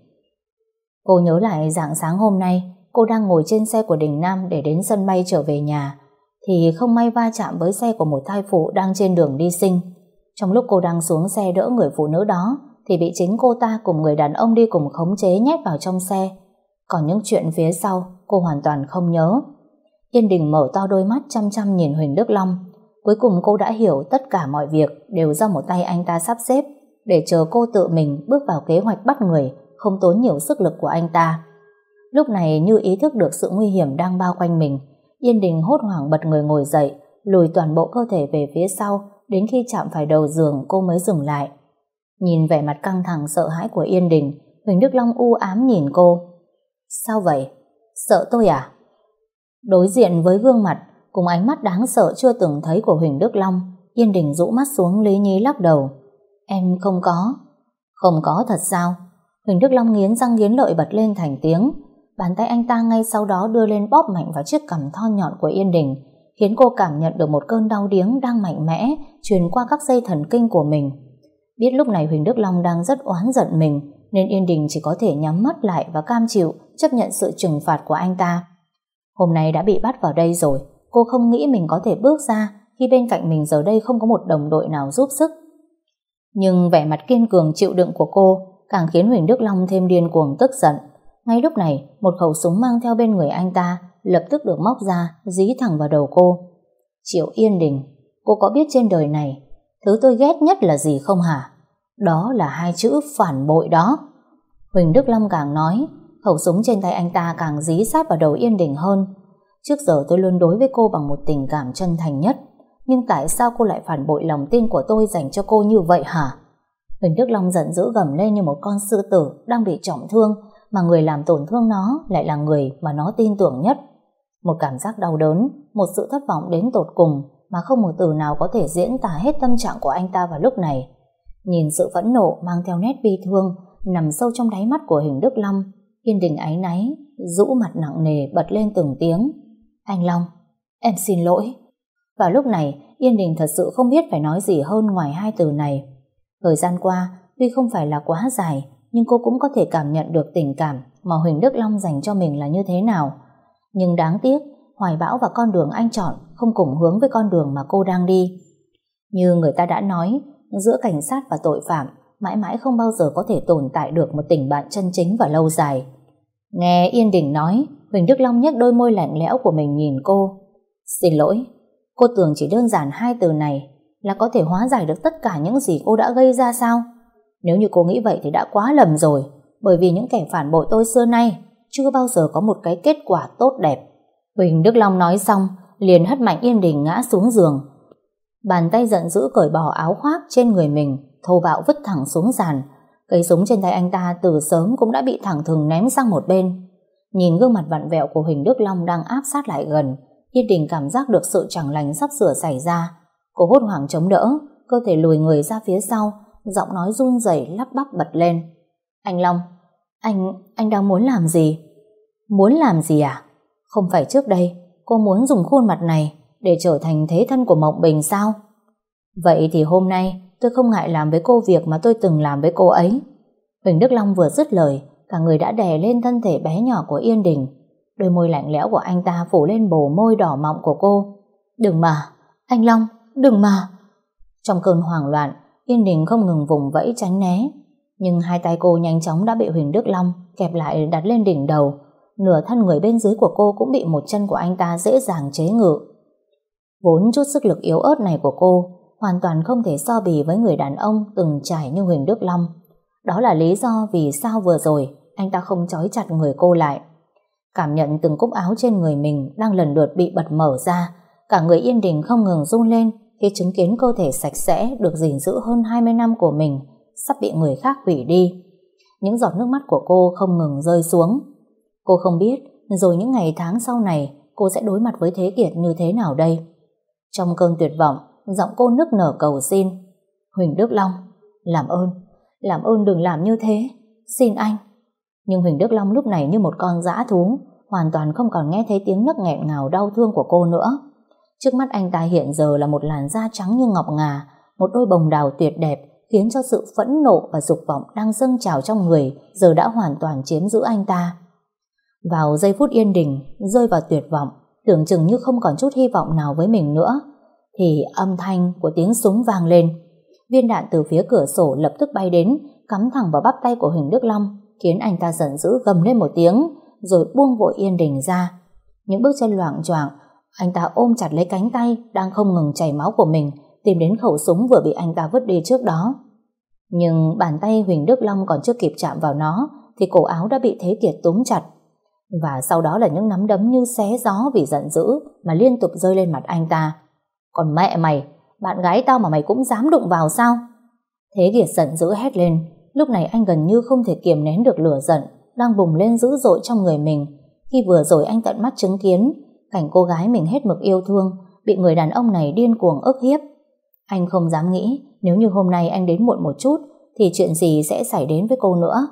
Cô nhớ lại dạng sáng hôm nay, cô đang ngồi trên xe của Đình Nam để đến sân bay trở về nhà, thì không may va chạm với xe của một thai phụ đang trên đường đi sinh. Trong lúc cô đang xuống xe đỡ người phụ nữ đó, thì bị chính cô ta cùng người đàn ông đi cùng khống chế nhét vào trong xe. Còn những chuyện phía sau, cô hoàn toàn không nhớ. Yên Đình mở to đôi mắt chăm chăm nhìn Huỳnh Đức Long. Cuối cùng cô đã hiểu tất cả mọi việc đều do một tay anh ta sắp xếp để chờ cô tự mình bước vào kế hoạch bắt người, không tốn nhiều sức lực của anh ta. Lúc này như ý thức được sự nguy hiểm đang bao quanh mình, Yên Đình hốt hoảng bật người ngồi dậy, lùi toàn bộ cơ thể về phía sau, đến khi chạm phải đầu giường cô mới dừng lại. Nhìn vẻ mặt căng thẳng sợ hãi của Yên Đình, Huỳnh Đức Long u ám nhìn cô. Sao vậy? Sợ tôi à? Đối diện với gương mặt, cùng ánh mắt đáng sợ chưa từng thấy của Huỳnh Đức Long, Yên Đình rũ mắt xuống lý nhí lắc đầu. Em không có. Không có thật sao? Huỳnh Đức Long nghiến răng nghiến lợi bật lên thành tiếng. Bàn tay anh ta ngay sau đó đưa lên bóp mạnh vào chiếc cằm thon nhọn của Yên Đình, khiến cô cảm nhận được một cơn đau điếng đang mạnh mẽ truyền qua các dây thần kinh của mình. Biết lúc này Huỳnh Đức Long đang rất oán giận mình, nên Yên Đình chỉ có thể nhắm mắt lại và cam chịu chấp nhận sự trừng phạt của anh ta. Hôm nay đã bị bắt vào đây rồi, cô không nghĩ mình có thể bước ra khi bên cạnh mình giờ đây không có một đồng đội nào giúp sức. Nhưng vẻ mặt kiên cường chịu đựng của cô càng khiến Huỳnh Đức Long thêm điên cuồng tức giận. Ngay lúc này, một khẩu súng mang theo bên người anh ta lập tức được móc ra, dí thẳng vào đầu cô. Triệu Yên Đình, cô có biết trên đời này, thứ tôi ghét nhất là gì không hả? Đó là hai chữ phản bội đó. Huỳnh Đức Long càng nói, khẩu súng trên tay anh ta càng dí sát vào đầu Yên Đình hơn. Trước giờ tôi luôn đối với cô bằng một tình cảm chân thành nhất, nhưng tại sao cô lại phản bội lòng tin của tôi dành cho cô như vậy hả? Huỳnh Đức Long giận dữ gầm lên như một con sư tử đang bị trọng thương, mà người làm tổn thương nó lại là người mà nó tin tưởng nhất. Một cảm giác đau đớn, một sự thất vọng đến tột cùng mà không một từ nào có thể diễn tả hết tâm trạng của anh ta vào lúc này. Nhìn sự phẫn nộ mang theo nét bi thương nằm sâu trong đáy mắt của hình Đức Long, Yên Đình áy náy, rũ mặt nặng nề bật lên từng tiếng. Anh Long, em xin lỗi. Vào lúc này, Yên Đình thật sự không biết phải nói gì hơn ngoài hai từ này. Thời gian qua, tuy không phải là quá dài, nhưng cô cũng có thể cảm nhận được tình cảm mà Huỳnh Đức Long dành cho mình là như thế nào. Nhưng đáng tiếc, Hoài Bão và con đường anh chọn không cùng hướng với con đường mà cô đang đi. Như người ta đã nói, giữa cảnh sát và tội phạm mãi mãi không bao giờ có thể tồn tại được một tình bạn chân chính và lâu dài. Nghe Yên Đình nói, Huỳnh Đức Long nhếch đôi môi lạnh lẽo của mình nhìn cô. Xin lỗi, cô tưởng chỉ đơn giản hai từ này là có thể hóa giải được tất cả những gì cô đã gây ra sao? Nếu như cô nghĩ vậy thì đã quá lầm rồi, bởi vì những kẻ phản bội tôi xưa nay chưa bao giờ có một cái kết quả tốt đẹp. Huỳnh Đức Long nói xong, liền hất mạnh Yên Đình ngã xuống giường. Bàn tay giận dữ cởi bỏ áo khoác trên người mình, thô bạo vứt thẳng xuống sàn. Cây súng trên tay anh ta từ sớm cũng đã bị thẳng thừng ném sang một bên. Nhìn gương mặt vặn vẹo của Huỳnh Đức Long đang áp sát lại gần, Yên Đình cảm giác được sự chẳng lành sắp sửa xảy ra. Cô hốt hoảng chống đỡ, cơ thể lùi người ra phía sau, giọng nói run rẩy lắp bắp bật lên. Anh Long, anh, anh đang muốn làm gì? Muốn làm gì à? Không phải trước đây, cô muốn dùng khuôn mặt này để trở thành thế thân của Mộng Bình sao? Vậy thì hôm nay tôi không ngại làm với cô việc mà tôi từng làm với cô ấy. Huỳnh Đức Long vừa dứt lời, cả người đã đè lên thân thể bé nhỏ của Yên Đình. Đôi môi lạnh lẽo của anh ta phủ lên bồ môi đỏ mọng của cô. Đừng mà, anh Long, đừng mà. Trong cơn hoảng loạn, Yên Đình không ngừng vùng vẫy tránh né. Nhưng hai tay cô nhanh chóng đã bị Huỳnh Đức Long kẹp lại đặt lên đỉnh đầu. Nửa thân người bên dưới của cô cũng bị một chân của anh ta dễ dàng chế ngự. Vốn chút sức lực yếu ớt này của cô hoàn toàn không thể so bì với người đàn ông từng trải như Huỳnh Đức Long. Đó là lý do vì sao vừa rồi anh ta không trói chặt người cô lại. Cảm nhận từng cúc áo trên người mình đang lần lượt bị bật mở ra, cả người Yên Đình không ngừng run lên khi chứng kiến cơ thể sạch sẽ được gìn giữ hơn 20 năm của mình sắp bị người khác hủy đi. Những giọt nước mắt của cô không ngừng rơi xuống. Cô không biết rồi những ngày tháng sau này cô sẽ đối mặt với Thế Kiệt như thế nào đây. Trong cơn tuyệt vọng, giọng cô nức nở cầu xin. Huỳnh Đức Long, làm ơn, làm ơn đừng làm như thế, xin anh. Nhưng Huỳnh Đức Long lúc này như một con dã thú, hoàn toàn không còn nghe thấy tiếng nấc nghẹn ngào đau thương của cô nữa. Trước mắt anh ta hiện giờ là một làn da trắng như ngọc ngà, một đôi bồng đào tuyệt đẹp khiến cho sự phẫn nộ và dục vọng đang dâng trào trong người giờ đã hoàn toàn chiếm giữ anh ta. Vào giây phút yên đình, rơi vào tuyệt vọng, tưởng chừng như không còn chút hy vọng nào với mình nữa, thì âm thanh của tiếng súng vang lên. Viên đạn từ phía cửa sổ lập tức bay đến, cắm thẳng vào bắp tay của Huỳnh Đức Long, khiến anh ta giận dữ gầm lên một tiếng, rồi buông vội yên đình ra. Những bước chân loạn choạng, anh ta ôm chặt lấy cánh tay đang không ngừng chảy máu của mình, tìm đến khẩu súng vừa bị anh ta vứt đi trước đó. Nhưng bàn tay Huỳnh Đức Long còn chưa kịp chạm vào nó, thì cổ áo đã bị Thế Kiệt túm chặt. Và sau đó là những nắm đấm như xé gió vì giận dữ mà liên tục rơi lên mặt anh ta. Còn mẹ mày, bạn gái tao mà mày cũng dám đụng vào sao? Thế Kiệt giận dữ hét lên, lúc này anh gần như không thể kiềm nén được lửa giận, đang bùng lên dữ dội trong người mình. Khi vừa rồi anh tận mắt chứng kiến cảnh cô gái mình hết mực yêu thương bị người đàn ông này điên cuồng ức hiếp. Anh không dám nghĩ nếu như hôm nay anh đến muộn một chút thì chuyện gì sẽ xảy đến với cô nữa.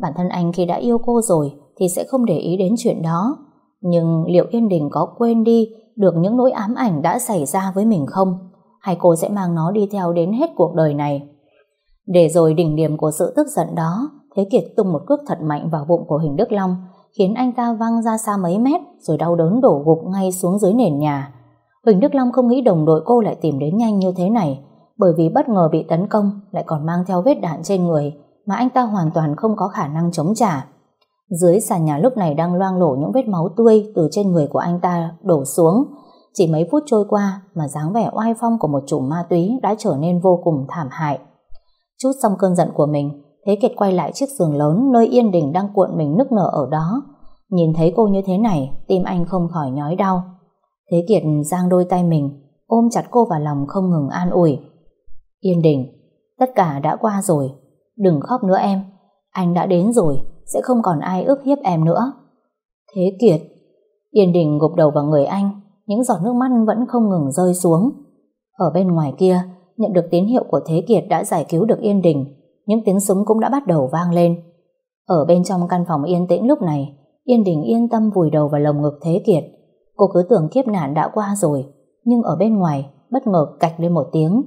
Bản thân anh khi đã yêu cô rồi thì sẽ không để ý đến chuyện đó. Nhưng liệu Yên Đình có quên đi được những nỗi ám ảnh đã xảy ra với mình không? Hay cô sẽ mang nó đi theo đến hết cuộc đời này? Để rồi đỉnh điểm của sự tức giận đó, Thế Kiệt tung một cước thật mạnh vào bụng của Huỳnh Đức Long, khiến anh ta văng ra xa mấy mét rồi đau đớn đổ gục ngay xuống dưới nền nhà. Huỳnh Đức Long không nghĩ đồng đội cô lại tìm đến nhanh như thế này, bởi vì bất ngờ bị tấn công lại còn mang theo vết đạn trên người mà anh ta hoàn toàn không có khả năng chống trả. Dưới sàn nhà lúc này đang loang lổ những vết máu tươi từ trên người của anh ta đổ xuống. Chỉ mấy phút trôi qua mà dáng vẻ oai phong của một chủ ma túy đã trở nên vô cùng thảm hại. Chút xong cơn giận của mình, Thế Kiệt quay lại chiếc giường lớn nơi Yên Đình đang cuộn mình nức nở ở đó. Nhìn thấy cô như thế này, tim anh không khỏi nhói đau. Thế Kiệt giang đôi tay mình, ôm chặt cô vào lòng không ngừng an ủi. Yên Đình, tất cả đã qua rồi, đừng khóc nữa em, anh đã đến rồi, sẽ không còn ai ức hiếp em nữa. Thế Kiệt, Yên Đình gục đầu vào người anh, những giọt nước mắt vẫn không ngừng rơi xuống. Ở bên ngoài kia, nhận được tín hiệu của Thế Kiệt đã giải cứu được Yên Đình, những tiếng súng cũng đã bắt đầu vang lên. Ở bên trong căn phòng yên tĩnh lúc này, Yên Đình yên tâm vùi đầu vào lồng ngực Thế Kiệt. Cô cứ tưởng kiếp nạn đã qua rồi, nhưng ở bên ngoài, bất ngờ cạch lên một tiếng.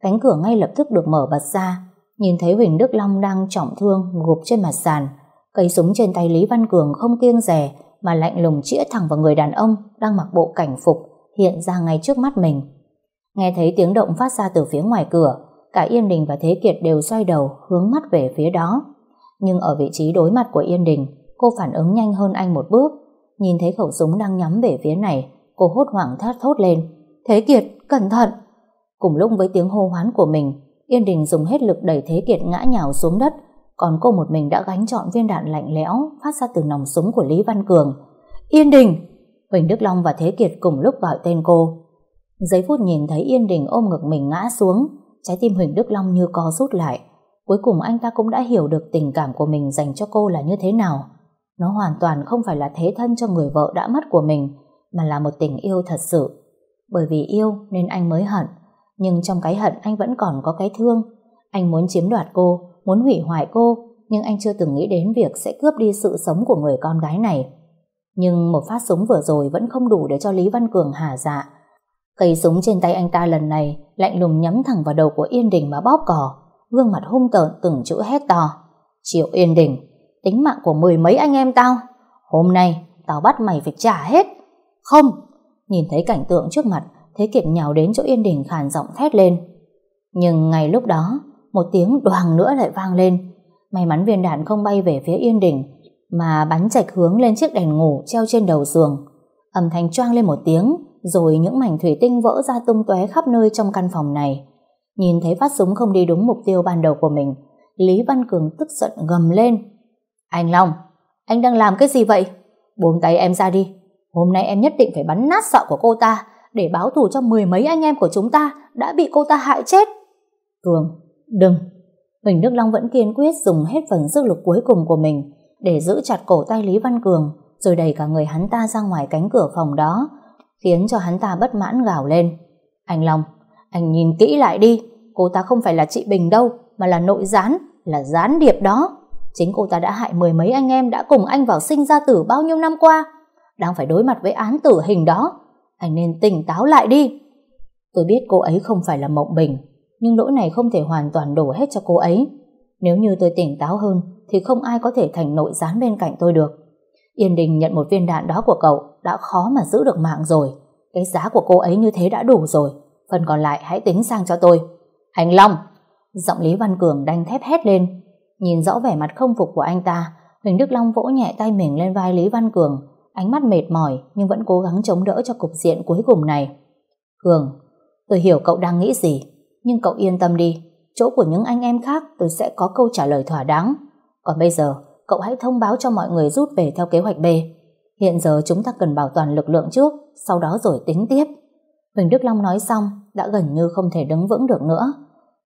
Cánh cửa ngay lập tức được mở bật ra, nhìn thấy Huỳnh Đức Long đang trọng thương gục trên mặt sàn. Cây súng trên tay Lý Văn Cường không kiêng rẻ mà lạnh lùng chĩa thẳng vào người đàn ông đang mặc bộ cảnh phục hiện ra ngay trước mắt mình. Nghe thấy tiếng động phát ra từ phía ngoài cửa, cả Yên Đình và Thế Kiệt đều xoay đầu hướng mắt về phía đó. Nhưng ở vị trí đối mặt của Yên Đình, cô phản ứng nhanh hơn anh một bước. Nhìn thấy khẩu súng đang nhắm về phía này, cô hốt hoảng thét thốt lên. Thế Kiệt, cẩn thận! Cùng lúc với tiếng hô hoán của mình, Yên Đình dùng hết lực đẩy Thế Kiệt ngã nhào xuống đất, còn cô một mình đã gánh trọn viên đạn lạnh lẽo phát ra từ nòng súng của Lý Văn Cường. Yên Đình! Huỳnh Đức Long và Thế Kiệt cùng lúc gọi tên cô. Giây phút nhìn thấy Yên Đình ôm ngực mình ngã xuống, trái tim Huỳnh Đức Long như co rút lại. Cuối cùng anh ta cũng đã hiểu được tình cảm của mình dành cho cô là như thế nào. Nó hoàn toàn không phải là thế thân cho người vợ đã mất của mình, mà là một tình yêu thật sự. Bởi vì yêu nên anh mới hận, nhưng trong cái hận anh vẫn còn có cái thương. Anh muốn chiếm đoạt cô, muốn hủy hoại cô, nhưng anh chưa từng nghĩ đến việc sẽ cướp đi sự sống của người con gái này. Nhưng một phát súng vừa rồi vẫn không đủ để cho Lý Văn Cường hả dạ. Cây súng trên tay anh ta lần này lạnh lùng nhắm thẳng vào đầu của Yên Đình mà bóp cò, gương mặt hung tợn từng chữ hét to. Triệu Yên Đình, tính mạng của mười mấy anh em tao, hôm nay tao bắt mày phải trả hết. Không, nhìn thấy cảnh tượng trước mặt, Thế Kiệt nhào đến chỗ Yên Đình khàn giọng thét lên. Nhưng ngay lúc đó, một tiếng đoàng nữa lại vang lên. May mắn viên đạn không bay về phía Yên Đình, mà bắn chạch hướng lên chiếc đèn ngủ treo trên đầu giường. Âm thanh choang lên một tiếng, rồi những mảnh thủy tinh vỡ ra tung tóe khắp nơi trong căn phòng này. Nhìn thấy phát súng không đi đúng mục tiêu ban đầu của mình, Lý Văn Cường tức giận gầm lên. Anh Long, anh đang làm cái gì vậy? Buông tay em ra đi. Hôm nay em nhất định phải bắn nát sọ của cô ta để báo thù cho mười mấy anh em của chúng ta đã bị cô ta hại chết. Cường, đừng. Huỳnh Đức Long vẫn kiên quyết dùng hết phần sức lực cuối cùng của mình để giữ chặt cổ tay Lý Văn Cường rồi đẩy cả người hắn ta ra ngoài cánh cửa phòng đó khiến cho hắn ta bất mãn gào lên. Anh Long, anh nhìn kỹ lại đi, cô ta không phải là chị Bình đâu, mà là nội gián, là gián điệp đó. Chính cô ta đã hại mười mấy anh em đã cùng anh vào sinh ra tử bao nhiêu năm qua, đang phải đối mặt với án tử hình đó. Anh nên tỉnh táo lại đi. Tôi biết cô ấy không phải là Mộng Bình, nhưng lỗi này không thể hoàn toàn đổ hết cho cô ấy. Nếu như tôi tỉnh táo hơn thì không ai có thể thành nội gián bên cạnh tôi được. Yên Đình nhận một viên đạn đó của cậu đã khó mà giữ được mạng rồi. Cái giá của cô ấy như thế đã đủ rồi. Phần còn lại hãy tính sang cho tôi. Hành Long! Giọng Lý Văn Cường đanh thép hét lên. Nhìn rõ vẻ mặt không phục của anh ta, Huỳnh Đức Long vỗ nhẹ tay mình lên vai Lý Văn Cường, ánh mắt mệt mỏi nhưng vẫn cố gắng chống đỡ cho cục diện cuối cùng này. Cường, tôi hiểu cậu đang nghĩ gì, nhưng cậu yên tâm đi, chỗ của những anh em khác tôi sẽ có câu trả lời thỏa đáng. Còn bây giờ, cậu hãy thông báo cho mọi người rút về theo kế hoạch B. Hiện giờ chúng ta cần bảo toàn lực lượng trước, sau đó rồi tính tiếp. Huỳnh Đức Long nói xong, đã gần như không thể đứng vững được nữa.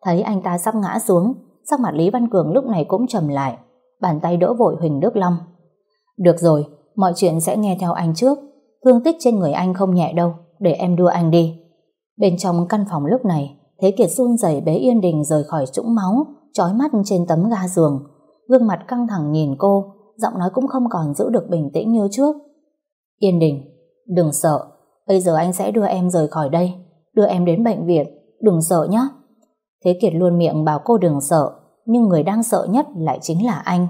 Thấy anh ta sắp ngã xuống, sắc mặt Lý Văn Cường lúc này cũng trầm lại. Bàn tay đỡ vội Huỳnh Đức Long. Được rồi, mọi chuyện sẽ nghe theo anh trước. Thương tích trên người anh không nhẹ đâu, để em đưa anh đi. Bên trong căn phòng lúc này, Thế Kiệt run rẩy bế Yên Đình rời khỏi trũng máu, trói mắt trên tấm ga giường. Gương mặt căng thẳng nhìn cô, giọng nói cũng không còn giữ được bình tĩnh như trước. Yên Đình, đừng sợ, bây giờ anh sẽ đưa em rời khỏi đây, đưa em đến bệnh viện, đừng sợ nhé. Thế Kiệt luôn miệng bảo cô đừng sợ, nhưng người đang sợ nhất lại chính là anh.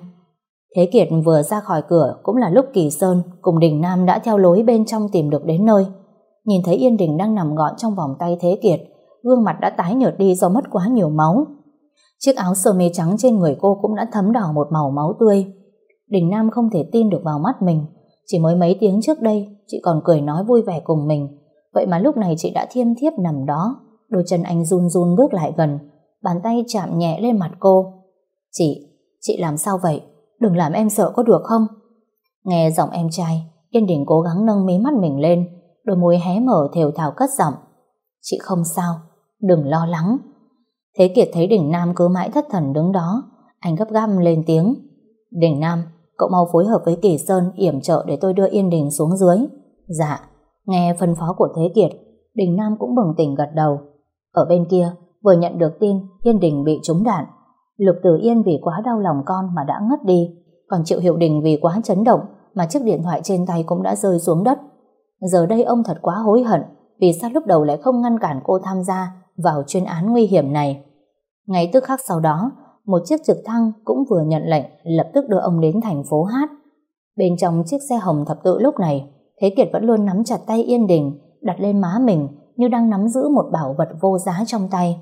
Thế Kiệt vừa ra khỏi cửa cũng là lúc Kỳ Sơn cùng Đình Nam đã theo lối bên trong tìm được đến nơi. Nhìn thấy Yên Đình đang nằm gọn trong vòng tay Thế Kiệt, gương mặt đã tái nhợt đi do mất quá nhiều máu. Chiếc áo sơ mi trắng trên người cô cũng đã thấm đỏ một màu máu tươi. Đình Nam không thể tin được vào mắt mình. Chỉ mới mấy tiếng trước đây, chị còn cười nói vui vẻ cùng mình. Vậy mà lúc này chị đã thiêm thiếp nằm đó. Đôi chân anh run run bước lại gần, bàn tay chạm nhẹ lên mặt cô. Chị, chị làm sao vậy? Đừng làm em sợ có được không? Nghe giọng em trai, Yên Đình cố gắng nâng mí mắt mình lên, đôi môi hé mở thều thào cất giọng. Chị không sao, đừng lo lắng. Thế Kiệt thấy Đỉnh Nam cứ mãi thất thần đứng đó, anh gấp gáp lên tiếng. Đỉnh Nam, cậu mau phối hợp với Kỳ Sơn yểm trợ để tôi đưa Yên Đình xuống dưới. Dạ, nghe phân phó của Thế Kiệt, Đình Nam cũng bừng tỉnh gật đầu. Ở bên kia, vừa nhận được tin Yên Đình bị trúng đạn. Lục Tử Yên vì quá đau lòng con mà đã ngất đi, còn Triệu Hiệu Đình vì quá chấn động mà chiếc điện thoại trên tay cũng đã rơi xuống đất. Giờ đây ông thật quá hối hận vì sao lúc đầu lại không ngăn cản cô tham gia vào chuyên án nguy hiểm này. Ngay tức khắc sau đó, một chiếc trực thăng cũng vừa nhận lệnh lập tức đưa ông đến thành phố Hát. Bên trong chiếc xe hồng thập tự lúc này, Thế Kiệt vẫn luôn nắm chặt tay Yên Đình, đặt lên má mình như đang nắm giữ một bảo vật vô giá trong tay.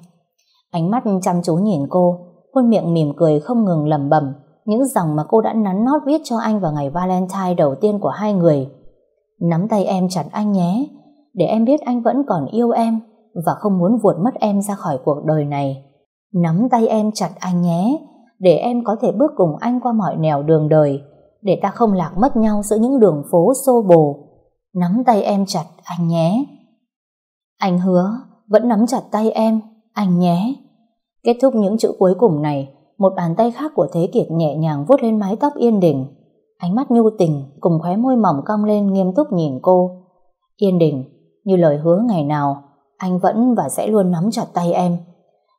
Ánh mắt chăm chú nhìn cô, khuôn miệng mỉm cười không ngừng lẩm bẩm những dòng mà cô đã nắn nót viết cho anh vào ngày Valentine đầu tiên của hai người. Nắm tay em chặt anh nhé, để em biết anh vẫn còn yêu em và không muốn vuột mất em ra khỏi cuộc đời này. Nắm tay em chặt anh nhé, để em có thể bước cùng anh qua mọi nẻo đường đời, để ta không lạc mất nhau giữa những đường phố xô bồ. Nắm tay em chặt anh nhé. Anh hứa, vẫn nắm chặt tay em, anh nhé. Kết thúc những chữ cuối cùng này, một bàn tay khác của Thế Kiệt nhẹ nhàng vuốt lên mái tóc Yên Đình. Ánh mắt nhu tình cùng khóe môi mỏng cong lên nghiêm túc nhìn cô. Yên Đình, như lời hứa ngày nào, anh vẫn và sẽ luôn nắm chặt tay em.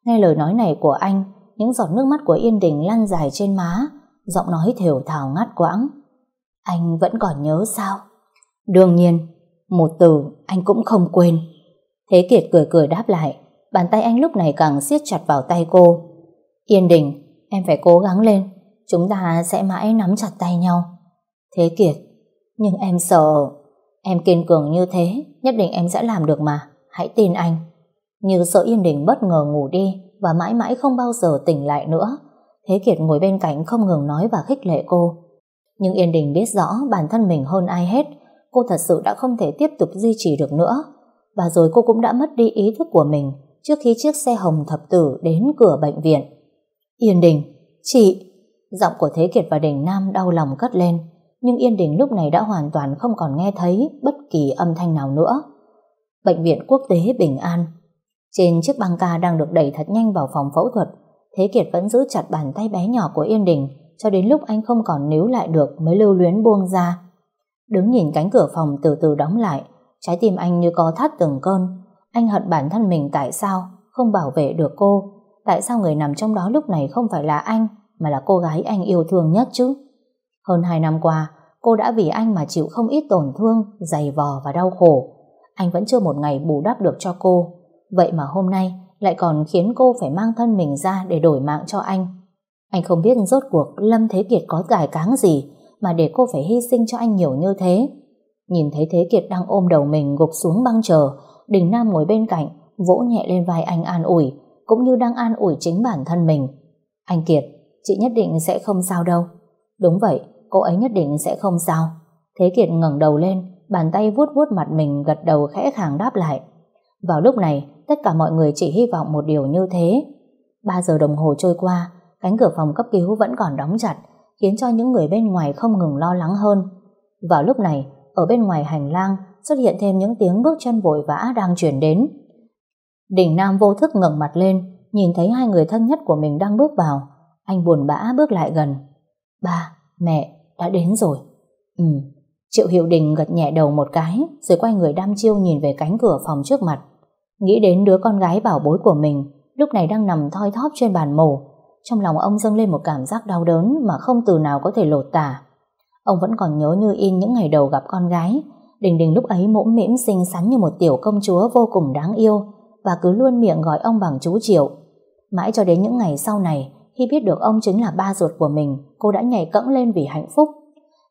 Nghe lời nói này của anh, những giọt nước mắt của Yên Đình lăn dài trên má, giọng nói thều thào ngắt quãng. Anh vẫn còn nhớ sao? Đương nhiên, một từ anh cũng không quên. Thế Kiệt cười cười đáp lại, bàn tay anh lúc này càng siết chặt vào tay cô. Yên Đình, em phải cố gắng lên, chúng ta sẽ mãi nắm chặt tay nhau. Thế Kiệt, nhưng em sợ... Em kiên cường như thế, nhất định em sẽ làm được mà, hãy tin anh. Như sợ Yên Đình bất ngờ ngủ đi và mãi mãi không bao giờ tỉnh lại nữa. Thế Kiệt ngồi bên cạnh không ngừng nói và khích lệ cô. Nhưng Yên Đình biết rõ bản thân mình hơn ai hết, cô thật sự đã không thể tiếp tục duy trì được nữa. Và rồi cô cũng đã mất đi ý thức của mình trước khi chiếc xe hồng thập tử đến cửa bệnh viện. Yên Đình, chị! Giọng của Thế Kiệt và Đình Nam đau lòng cất lên nhưng Yên Đình lúc này đã hoàn toàn không còn nghe thấy bất kỳ âm thanh nào nữa. Bệnh viện quốc tế Bình An Trên chiếc băng ca đang được đẩy thật nhanh vào phòng phẫu thuật, Thế Kiệt vẫn giữ chặt bàn tay bé nhỏ của Yên Đình cho đến lúc anh không còn níu lại được mới lưu luyến buông ra. Đứng nhìn cánh cửa phòng từ từ đóng lại, trái tim anh như có thắt từng cơn. Anh hận bản thân mình tại sao không bảo vệ được cô, tại sao người nằm trong đó lúc này không phải là anh, mà là cô gái anh yêu thương nhất chứ. Hơn hai năm qua, cô đã vì anh mà chịu không ít tổn thương, dày vò và đau khổ. Anh vẫn chưa một ngày bù đắp được cho cô. Vậy mà hôm nay lại còn khiến cô phải mang thân mình ra để đổi mạng cho anh. Anh không biết rốt cuộc Lâm Thế Kiệt có cải cáng gì mà để cô phải hy sinh cho anh nhiều như thế. Nhìn thấy Thế Kiệt đang ôm đầu mình gục xuống băng chờ, Đình Nam ngồi bên cạnh, vỗ nhẹ lên vai anh an ủi, cũng như đang an ủi chính bản thân mình. Anh Kiệt, chị nhất định sẽ không sao đâu. Đúng vậy, cô ấy nhất định sẽ không sao. Thế Kiệt ngẩng đầu lên, bàn tay vuốt vuốt mặt mình gật đầu khẽ khàng đáp lại. Vào lúc này, tất cả mọi người chỉ hy vọng một điều như thế. 3 giờ đồng hồ trôi qua, cánh cửa phòng cấp cứu vẫn còn đóng chặt, khiến cho những người bên ngoài không ngừng lo lắng hơn. Vào lúc này, ở bên ngoài hành lang xuất hiện thêm những tiếng bước chân vội vã đang chuyển đến. đỉnh Nam vô thức ngẩng mặt lên, nhìn thấy hai người thân nhất của mình đang bước vào. Anh buồn bã bước lại gần. Ba, mẹ, đã đến rồi. Ừ, Triệu Hiệu Đình gật nhẹ đầu một cái, rồi quay người đăm chiêu nhìn về cánh cửa phòng trước mặt. Nghĩ đến đứa con gái bảo bối của mình, lúc này đang nằm thoi thóp trên bàn mổ. Trong lòng ông dâng lên một cảm giác đau đớn mà không từ nào có thể lột tả. Ông vẫn còn nhớ như in những ngày đầu gặp con gái. Đình Đình lúc ấy mũm mĩm xinh xắn như một tiểu công chúa vô cùng đáng yêu và cứ luôn miệng gọi ông bằng chú Triệu. Mãi cho đến những ngày sau này, khi biết được ông chính là ba ruột của mình, cô đã nhảy cẫng lên vì hạnh phúc.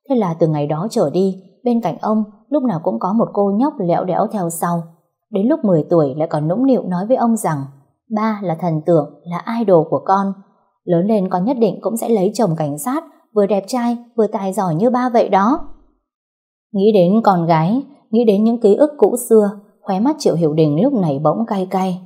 Thế là từ ngày đó trở đi, bên cạnh ông lúc nào cũng có một cô nhóc lẹo đẽo theo sau. Đến lúc 10 tuổi lại còn nũng nịu nói với ông rằng ba là thần tượng, là idol của con. Lớn lên con nhất định cũng sẽ lấy chồng cảnh sát, vừa đẹp trai, vừa tài giỏi như ba vậy đó. Nghĩ đến con gái, nghĩ đến những ký ức cũ xưa, khóe mắt Triệu Hiểu Đình lúc này bỗng cay cay.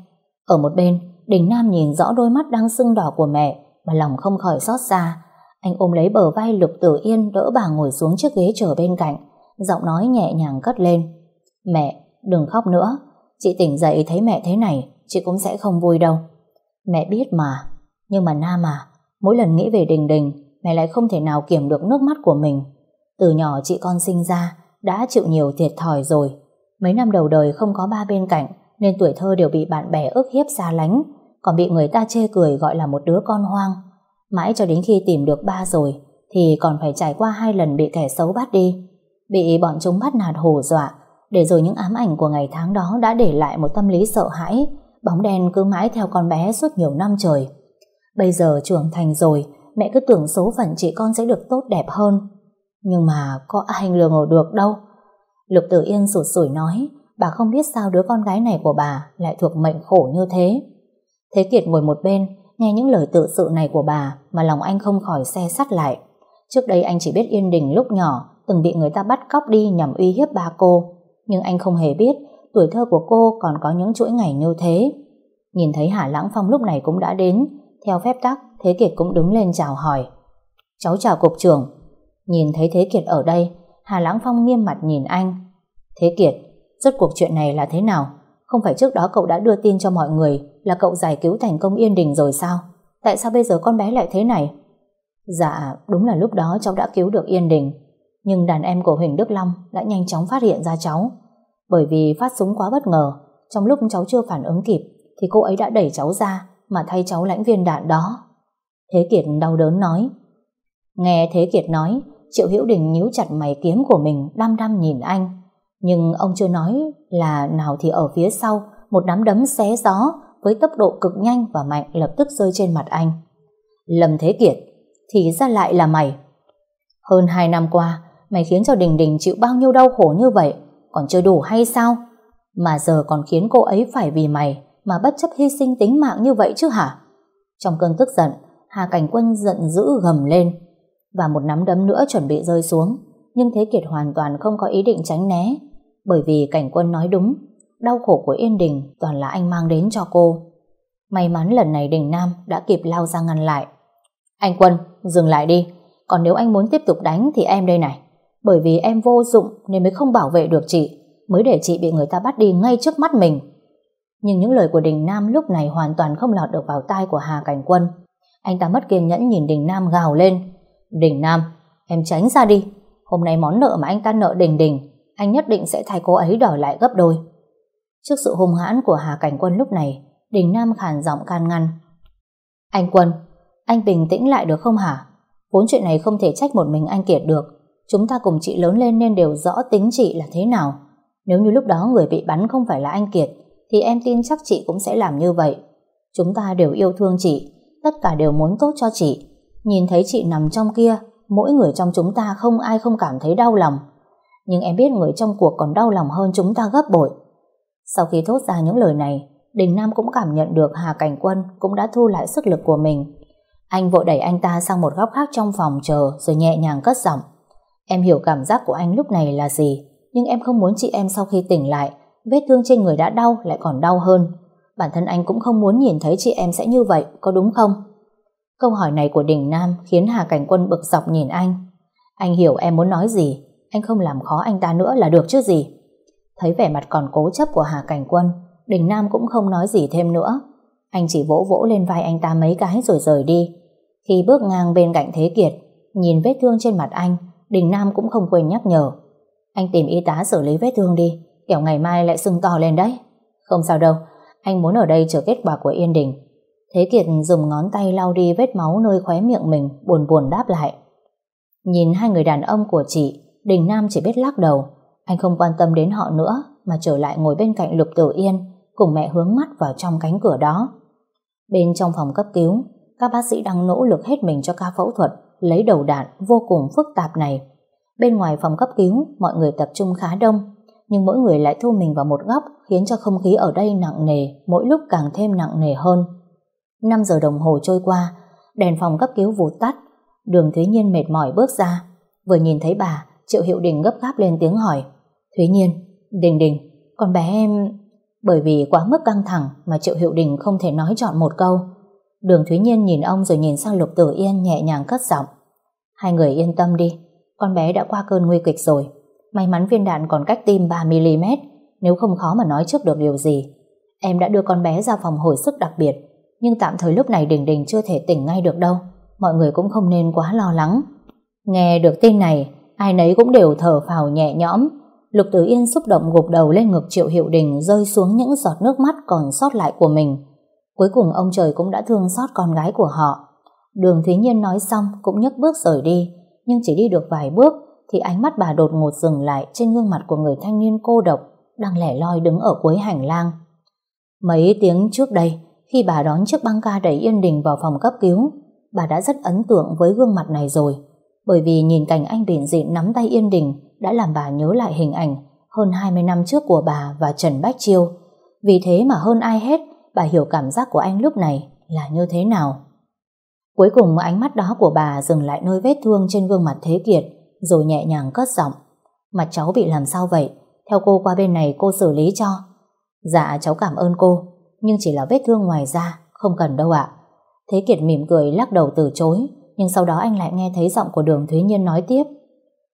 Ở một bên, Đình Nam nhìn rõ đôi mắt đang sưng đỏ của mẹ, mà lòng không khỏi xót xa. Anh ôm lấy bờ vai Lục Tử Yên đỡ bà ngồi xuống chiếc ghế chờ bên cạnh, giọng nói nhẹ nhàng cất lên. Mẹ, đừng khóc nữa, chị tỉnh dậy thấy mẹ thế này, chị cũng sẽ không vui đâu. Mẹ biết mà, nhưng mà Nam à, mỗi lần nghĩ về Đình Đình, mẹ lại không thể nào kiểm được nước mắt của mình. Từ nhỏ chị con sinh ra, đã chịu nhiều thiệt thòi rồi. Mấy năm đầu đời không có ba bên cạnh, nên tuổi thơ đều bị bạn bè ức hiếp xa lánh, còn bị người ta chê cười gọi là một đứa con hoang. Mãi cho đến khi tìm được ba rồi, thì còn phải trải qua hai lần bị kẻ xấu bắt đi. Bị bọn chúng bắt nạt hổ dọa, để rồi những ám ảnh của ngày tháng đó đã để lại một tâm lý sợ hãi, bóng đen cứ mãi theo con bé suốt nhiều năm trời. Bây giờ trưởng thành rồi, mẹ cứ tưởng số phận chị con sẽ được tốt đẹp hơn. Nhưng mà có ai lừa ngờ được đâu. Lục Tử Yên sụt sủi nói, bà không biết sao đứa con gái này của bà lại thuộc mệnh khổ như thế. Thế Kiệt ngồi một bên, nghe những lời tự sự này của bà mà lòng anh không khỏi xe sắt lại. Trước đây anh chỉ biết Yên Đình lúc nhỏ từng bị người ta bắt cóc đi nhằm uy hiếp ba cô. Nhưng anh không hề biết tuổi thơ của cô còn có những chuỗi ngày như thế. Nhìn thấy Hà Lãng Phong lúc này cũng đã đến, theo phép tắc, Thế Kiệt cũng đứng lên chào hỏi. Cháu chào cục trưởng. Nhìn thấy Thế Kiệt ở đây, Hà Lãng Phong nghiêm mặt nhìn anh. Thế Kiệt, rốt cuộc chuyện này là thế nào? Không phải trước đó cậu đã đưa tin cho mọi người là cậu giải cứu thành công Yên Đình rồi sao? Tại sao bây giờ con bé lại thế này? Dạ, đúng là lúc đó cháu đã cứu được Yên Đình. Nhưng đàn em của Huỳnh Đức Long đã nhanh chóng phát hiện ra cháu. Bởi vì phát súng quá bất ngờ, trong lúc cháu chưa phản ứng kịp, thì cô ấy đã đẩy cháu ra mà thay cháu lãnh viên đạn đó. Thế Kiệt đau đớn nói. Nghe Thế Kiệt nói, Triệu Hữu Đình nhíu chặt mày kiếm của mình đăm đăm nhìn anh. Nhưng ông chưa nói là nào thì ở phía sau một đám đấm xé gió với tốc độ cực nhanh và mạnh lập tức rơi trên mặt anh. Lâm Thế Kiệt, thì ra lại là mày. Hơn hai năm qua, mày khiến cho Đình Đình chịu bao nhiêu đau khổ như vậy, còn chưa đủ hay sao? Mà giờ còn khiến cô ấy phải vì mày mà bất chấp hy sinh tính mạng như vậy chứ hả? Trong cơn tức giận, Hà Cảnh Quân giận dữ gầm lên và một nắm đấm nữa chuẩn bị rơi xuống. Nhưng Thế Kiệt hoàn toàn không có ý định tránh né bởi vì Cảnh Quân nói đúng đau khổ của Yên Đình toàn là anh mang đến cho cô. May mắn lần này Đình Nam đã kịp lao ra ngăn lại. Anh Quân, dừng lại đi. Còn nếu anh muốn tiếp tục đánh thì em đây này. Bởi vì em vô dụng nên mới không bảo vệ được chị, mới để chị bị người ta bắt đi ngay trước mắt mình. Nhưng những lời của Đình Nam lúc này hoàn toàn không lọt được vào tai của Hà Cảnh Quân. Anh ta mất kiên nhẫn nhìn Đình Nam gào lên. Đình Nam, em tránh ra đi. Hôm nay món nợ mà anh ta nợ Đình Đình, anh nhất định sẽ thay cô ấy đòi lại gấp đôi. Trước sự hung hãn của Hà Cảnh Quân lúc này, Đình Nam khàn giọng can ngăn. Anh Quân, anh bình tĩnh lại được không hả? Vốn chuyện này không thể trách một mình anh Kiệt được. Chúng ta cùng chị lớn lên nên đều rõ tính chị là thế nào. Nếu như lúc đó người bị bắn không phải là anh Kiệt, thì em tin chắc chị cũng sẽ làm như vậy. Chúng ta đều yêu thương chị, tất cả đều muốn tốt cho chị. Nhìn thấy chị nằm trong kia, mỗi người trong chúng ta không ai không cảm thấy đau lòng. Nhưng em biết người trong cuộc còn đau lòng hơn chúng ta gấp bội. Sau khi thốt ra những lời này, Đình Nam cũng cảm nhận được Hà Cảnh Quân cũng đã thu lại sức lực của mình. Anh vội đẩy anh ta sang một góc khác trong phòng chờ rồi nhẹ nhàng cất giọng. Em hiểu cảm giác của anh lúc này là gì, nhưng em không muốn chị em sau khi tỉnh lại, vết thương trên người đã đau lại còn đau hơn. Bản thân anh cũng không muốn nhìn thấy chị em sẽ như vậy, có đúng không? Câu hỏi này của Đình Nam khiến Hà Cảnh Quân bực dọc nhìn anh. Anh hiểu em muốn nói gì, anh không làm khó anh ta nữa là được chứ gì. Thấy vẻ mặt còn cố chấp của Hà Cảnh Quân, Đình Nam cũng không nói gì thêm nữa. Anh chỉ vỗ vỗ lên vai anh ta mấy cái rồi rời đi. Khi bước ngang bên cạnh Thế Kiệt, nhìn vết thương trên mặt anh, Đình Nam cũng không quên nhắc nhở. Anh tìm y tá xử lý vết thương đi, kẻo ngày mai lại sưng to lên đấy. Không sao đâu, anh muốn ở đây chờ kết quả của Yên Đình. Thế Kiệt dùng ngón tay lau đi vết máu nơi khóe miệng mình, buồn buồn đáp lại. Nhìn hai người đàn ông của chị, Đình Nam chỉ biết lắc đầu. Anh không quan tâm đến họ nữa, mà trở lại ngồi bên cạnh Lục Tử Yên, cùng mẹ hướng mắt vào trong cánh cửa đó. Bên trong phòng cấp cứu, các bác sĩ đang nỗ lực hết mình cho ca phẫu thuật, lấy đầu đạn vô cùng phức tạp này. Bên ngoài phòng cấp cứu, mọi người tập trung khá đông, nhưng mỗi người lại thu mình vào một góc khiến cho không khí ở đây nặng nề, mỗi lúc càng thêm nặng nề hơn. 5 giờ đồng hồ trôi qua, đèn phòng cấp cứu vụt tắt, đường Thúy Nhiên mệt mỏi bước ra. Vừa nhìn thấy bà, Triệu Hiệu Đình gấp gáp lên tiếng hỏi. Thúy Nhiên, Đình Đình, con bé em... Bởi vì quá mức căng thẳng mà Triệu Hiệu Đình không thể nói chọn một câu. Đường Thúy Nhiên nhìn ông rồi nhìn sang Lục Tử Yên nhẹ nhàng cất giọng. Hai người yên tâm đi, con bé đã qua cơn nguy kịch rồi. May mắn viên đạn còn cách tim 3mm, nếu không khó mà nói trước được điều gì. Em đã đưa con bé ra phòng hồi sức đặc biệt, nhưng tạm thời lúc này Đình Đình chưa thể tỉnh ngay được đâu. Mọi người cũng không nên quá lo lắng. Nghe được tin này, ai nấy cũng đều thở phào nhẹ nhõm. Lục Tử Yên xúc động gục đầu lên ngực Triệu Hiệu Đình rơi xuống những giọt nước mắt còn sót lại của mình. Cuối cùng ông trời cũng đã thương xót con gái của họ. Đường Thúy Nhiên nói xong cũng nhấc bước rời đi, nhưng chỉ đi được vài bước thì ánh mắt bà đột ngột dừng lại trên gương mặt của người thanh niên cô độc đang lẻ loi đứng ở cuối hành lang. Mấy tiếng trước đây, khi bà đón chiếc băng ca đẩy Yên Đình vào phòng cấp cứu, bà đã rất ấn tượng với gương mặt này rồi, bởi vì nhìn cảnh anh bình dị nắm tay Yên Đình đã làm bà nhớ lại hình ảnh hơn 20 năm trước của bà và Trần Bách Chiêu. Vì thế mà hơn ai hết, bà hiểu cảm giác của anh lúc này là như thế nào. Cuối cùng ánh mắt đó của bà dừng lại nơi vết thương trên gương mặt Thế Kiệt, rồi nhẹ nhàng cất giọng. Mặt cháu bị làm sao vậy? Theo cô qua bên này cô xử lý cho. Dạ cháu cảm ơn cô, nhưng chỉ là vết thương ngoài da, không cần đâu ạ. Thế Kiệt mỉm cười lắc đầu từ chối, nhưng sau đó anh lại nghe thấy giọng của đường Thúy Nhiên nói tiếp.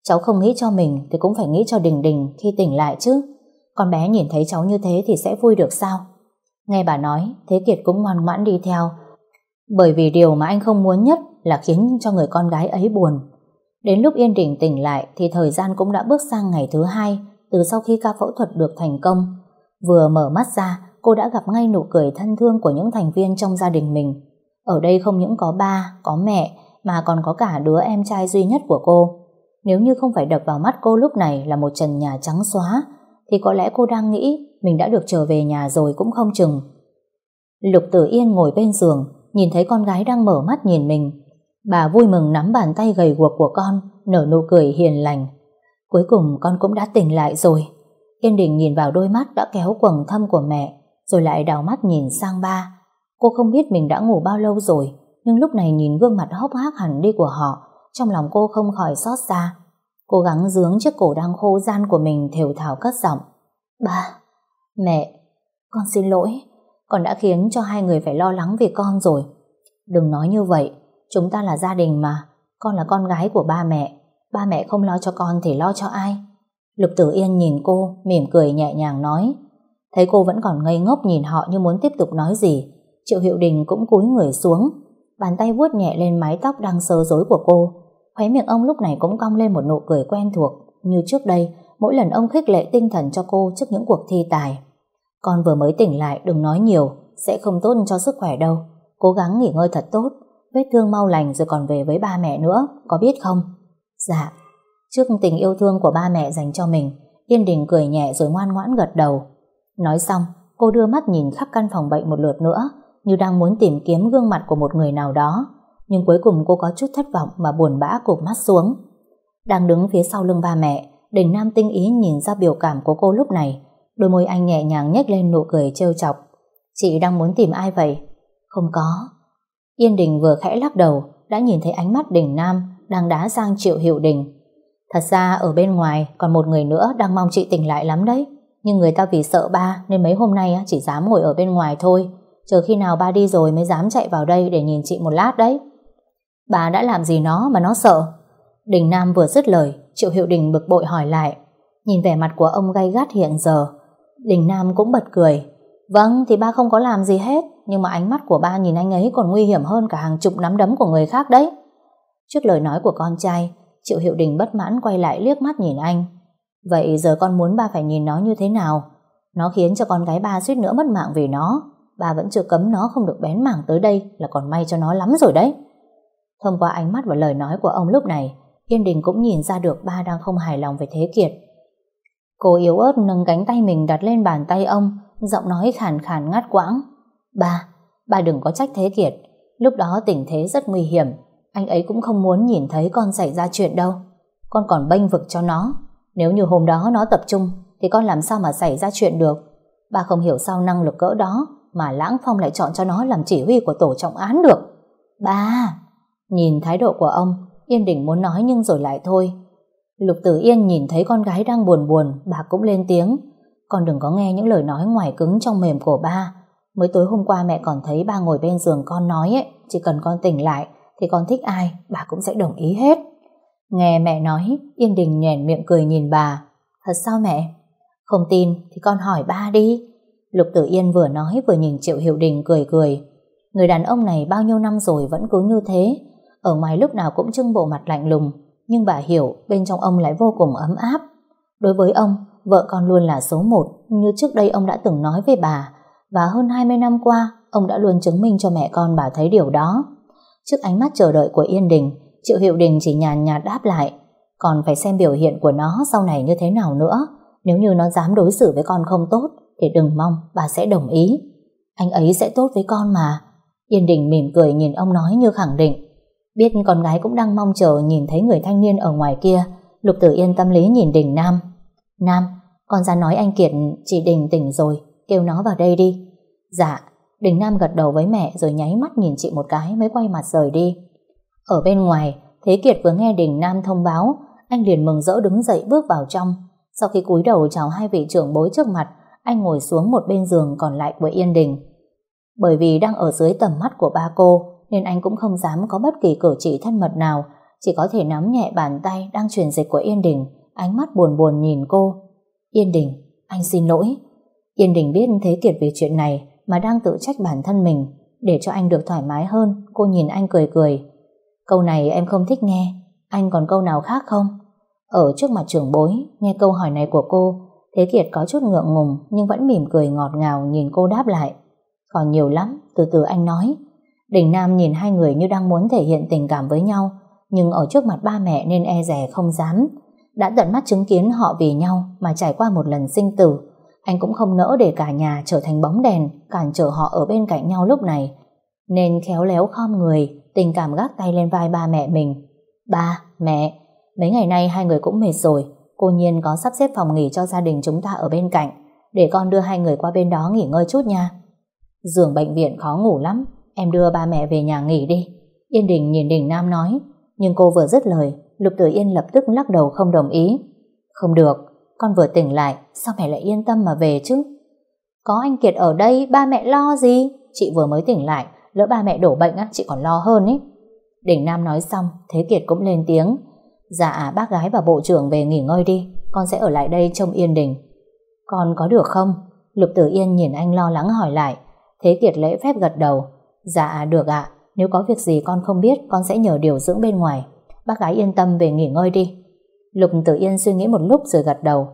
Cháu không nghĩ cho mình thì cũng phải nghĩ cho Đình Đình khi tỉnh lại chứ. Con bé nhìn thấy cháu như thế thì sẽ vui được sao? Nghe bà nói, Thế Kiệt cũng ngoan ngoãn đi theo. Bởi vì điều mà anh không muốn nhất là khiến cho người con gái ấy buồn. Đến lúc Yên Đình tỉnh lại thì thời gian cũng đã bước sang ngày thứ hai từ sau khi ca phẫu thuật được thành công. Vừa mở mắt ra, cô đã gặp ngay nụ cười thân thương của những thành viên trong gia đình mình. Ở đây không những có ba, có mẹ, mà còn có cả đứa em trai duy nhất của cô. Nếu như không phải đập vào mắt cô lúc này là một trần nhà trắng xóa, thì có lẽ cô đang nghĩ mình đã được trở về nhà rồi cũng không chừng. Lục Tử Yên ngồi bên giường, nhìn thấy con gái đang mở mắt nhìn mình. Bà vui mừng nắm bàn tay gầy guộc của con, nở nụ cười hiền lành. Cuối cùng con cũng đã tỉnh lại rồi. Yên Đình nhìn vào đôi mắt đã kéo quầng thâm của mẹ, rồi lại đào mắt nhìn sang ba. Cô không biết mình đã ngủ bao lâu rồi, nhưng lúc này nhìn gương mặt hốc hác hẳn đi của họ, trong lòng cô không khỏi xót xa. Cố gắng dướng chiếc cổ đang khô gian của mình thều thào cất giọng. Ba, mẹ, con xin lỗi, con đã khiến cho hai người phải lo lắng vì con rồi. Đừng nói như vậy, chúng ta là gia đình mà, con là con gái của ba mẹ, ba mẹ không lo cho con thì lo cho ai. Lục Tử Yên nhìn cô, mỉm cười nhẹ nhàng nói. Thấy cô vẫn còn ngây ngốc nhìn họ như muốn tiếp tục nói gì, Triệu Hiệu Đình cũng cúi người xuống, bàn tay vuốt nhẹ lên mái tóc đang sơ rối của cô. Khóe miệng ông lúc này cũng cong lên một nụ cười quen thuộc, như trước đây, mỗi lần ông khích lệ tinh thần cho cô trước những cuộc thi tài. Con vừa mới tỉnh lại, đừng nói nhiều, sẽ không tốt cho sức khỏe đâu. Cố gắng nghỉ ngơi thật tốt, vết thương mau lành rồi còn về với ba mẹ nữa, có biết không? Dạ. Trước tình yêu thương của ba mẹ dành cho mình, Yên Đình cười nhẹ rồi ngoan ngoãn gật đầu. Nói xong, cô đưa mắt nhìn khắp căn phòng bệnh một lượt nữa, như đang muốn tìm kiếm gương mặt của một người nào đó. Nhưng cuối cùng cô có chút thất vọng mà buồn bã cụp mắt xuống. Đang đứng phía sau lưng ba mẹ, Đình Nam tinh ý nhìn ra biểu cảm của cô lúc này. Đôi môi anh nhẹ nhàng nhếch lên nụ cười trêu chọc. Chị đang muốn tìm ai vậy? Không có. Yên Đình vừa khẽ lắc đầu, đã nhìn thấy ánh mắt Đình Nam đang đá sang Triệu Hiệu Đình. Thật ra ở bên ngoài còn một người nữa đang mong chị tỉnh lại lắm đấy. Nhưng người ta vì sợ ba nên mấy hôm nay chỉ dám ngồi ở bên ngoài thôi. Chờ khi nào ba đi rồi mới dám chạy vào đây để nhìn chị một lát đấy. Bà đã làm gì nó mà nó sợ? Đình Nam vừa dứt lời, Triệu Hiệu Đình bực bội hỏi lại. Nhìn vẻ mặt của ông gay gắt hiện giờ, Đình Nam cũng bật cười. Vâng, thì ba không có làm gì hết, nhưng mà ánh mắt của ba nhìn anh ấy còn nguy hiểm hơn cả hàng chục nắm đấm của người khác đấy. Trước lời nói của con trai, Triệu Hiệu Đình bất mãn quay lại liếc mắt nhìn anh. Vậy giờ con muốn ba phải nhìn nó như thế nào? Nó khiến cho con gái ba suýt nữa mất mạng vì nó bà vẫn chưa cấm nó không được bén mảng tới đây là còn may cho nó lắm rồi đấy. Thông qua ánh mắt và lời nói của ông lúc này, Yên Đình cũng nhìn ra được ba đang không hài lòng về Thế Kiệt. Cô yếu ớt nâng cánh tay mình đặt lên bàn tay ông, giọng nói khàn khàn ngắt quãng. Ba, ba đừng có trách Thế Kiệt. Lúc đó tình thế rất nguy hiểm. Anh ấy cũng không muốn nhìn thấy con xảy ra chuyện đâu. Con còn bênh vực cho nó. Nếu như hôm đó nó tập trung, thì con làm sao mà xảy ra chuyện được. Ba không hiểu sao năng lực cỡ đó mà Lãng Phong lại chọn cho nó làm chỉ huy của tổ trọng án được. Ba! Nhìn thái độ của ông, Yên Đình muốn nói nhưng rồi lại thôi. Lục Tử Yên nhìn thấy con gái đang buồn buồn, bà cũng lên tiếng. Con đừng có nghe những lời nói ngoài cứng trong mềm của ba. Mới tối hôm qua mẹ còn thấy ba ngồi bên giường con nói ấy, chỉ cần con tỉnh lại thì con thích ai, bà cũng sẽ đồng ý hết. Nghe mẹ nói, Yên Đình nhèn miệng cười nhìn bà. Thật sao mẹ? Không tin thì con hỏi ba đi. Lục Tử Yên vừa nói vừa nhìn Triệu Hiểu Đình cười cười. Người đàn ông này bao nhiêu năm rồi vẫn cứ như thế. Ở ngoài lúc nào cũng trưng bộ mặt lạnh lùng, nhưng bà hiểu bên trong ông lại vô cùng ấm áp. Đối với ông, vợ con luôn là số một, như trước đây ông đã từng nói với bà, và hơn 20 năm qua, ông đã luôn chứng minh cho mẹ con bà thấy điều đó. Trước ánh mắt chờ đợi của Yên Đình, Triệu Hiệu Đình chỉ nhàn nhạt đáp lại, còn phải xem biểu hiện của nó sau này như thế nào nữa. Nếu như nó dám đối xử với con không tốt, thì đừng mong bà sẽ đồng ý. Anh ấy sẽ tốt với con mà. Yên Đình mỉm cười nhìn ông nói như khẳng định. Biết con gái cũng đang mong chờ nhìn thấy người thanh niên ở ngoài kia, Lục Tử Yên tâm lý nhìn Đình Nam. Nam, con ra nói anh Kiệt chị Đình tỉnh rồi, kêu nó vào đây đi. Dạ, Đình Nam gật đầu với mẹ rồi nháy mắt nhìn chị một cái mới quay mặt rời đi. Ở bên ngoài, Thế Kiệt vừa nghe Đình Nam thông báo, anh liền mừng rỡ đứng dậy bước vào trong. Sau khi cúi đầu chào hai vị trưởng bối trước mặt, anh ngồi xuống một bên giường còn lại của Yên Đình. Bởi vì đang ở dưới tầm mắt của ba cô, nên anh cũng không dám có bất kỳ cử chỉ thân mật nào, chỉ có thể nắm nhẹ bàn tay đang truyền dịch của Yên Đình, ánh mắt buồn buồn nhìn cô. Yên Đình, anh xin lỗi. Yên Đình biết Thế Kiệt về chuyện này mà đang tự trách bản thân mình, để cho anh được thoải mái hơn, cô nhìn anh cười cười. Câu này em không thích nghe, anh còn câu nào khác không? Ở trước mặt trưởng bối, nghe câu hỏi này của cô, Thế Kiệt có chút ngượng ngùng nhưng vẫn mỉm cười ngọt ngào nhìn cô đáp lại. Còn nhiều lắm, từ từ anh nói. Đình Nam nhìn hai người như đang muốn thể hiện tình cảm với nhau, nhưng ở trước mặt ba mẹ nên e rè không dám. Đã tận mắt chứng kiến họ vì nhau mà trải qua một lần sinh tử, anh cũng không nỡ để cả nhà trở thành bóng đèn cản trở họ ở bên cạnh nhau lúc này. Nên khéo léo khom người, tình cảm gác tay lên vai ba mẹ mình. Ba, mẹ, mấy ngày nay hai người cũng mệt rồi, cô Nhiên có sắp xếp phòng nghỉ cho gia đình chúng ta ở bên cạnh, để con đưa hai người qua bên đó nghỉ ngơi chút nha. Giường bệnh viện khó ngủ lắm, Em đưa ba mẹ về nhà nghỉ đi. Yên Đình nhìn Đình Nam nói, nhưng cô vừa dứt lời, Lục Tử Yên lập tức lắc đầu không đồng ý. Không được, con vừa tỉnh lại, sao mẹ lại yên tâm mà về chứ? Có anh Kiệt ở đây, ba mẹ lo gì? Chị vừa mới tỉnh lại, lỡ ba mẹ đổ bệnh á, chị còn lo hơn ấy. Đình Nam nói xong, Thế Kiệt cũng lên tiếng. Dạ, bác gái và bộ trưởng về nghỉ ngơi đi, con sẽ ở lại đây trông Yên Đình. Con có được không? Lục Tử Yên nhìn anh lo lắng hỏi lại. Thế Kiệt lễ phép gật đầu. Dạ được ạ, nếu có việc gì con không biết con sẽ nhờ điều dưỡng bên ngoài. Bác gái yên tâm về nghỉ ngơi đi. Lục Tử Yên suy nghĩ một lúc rồi gật đầu.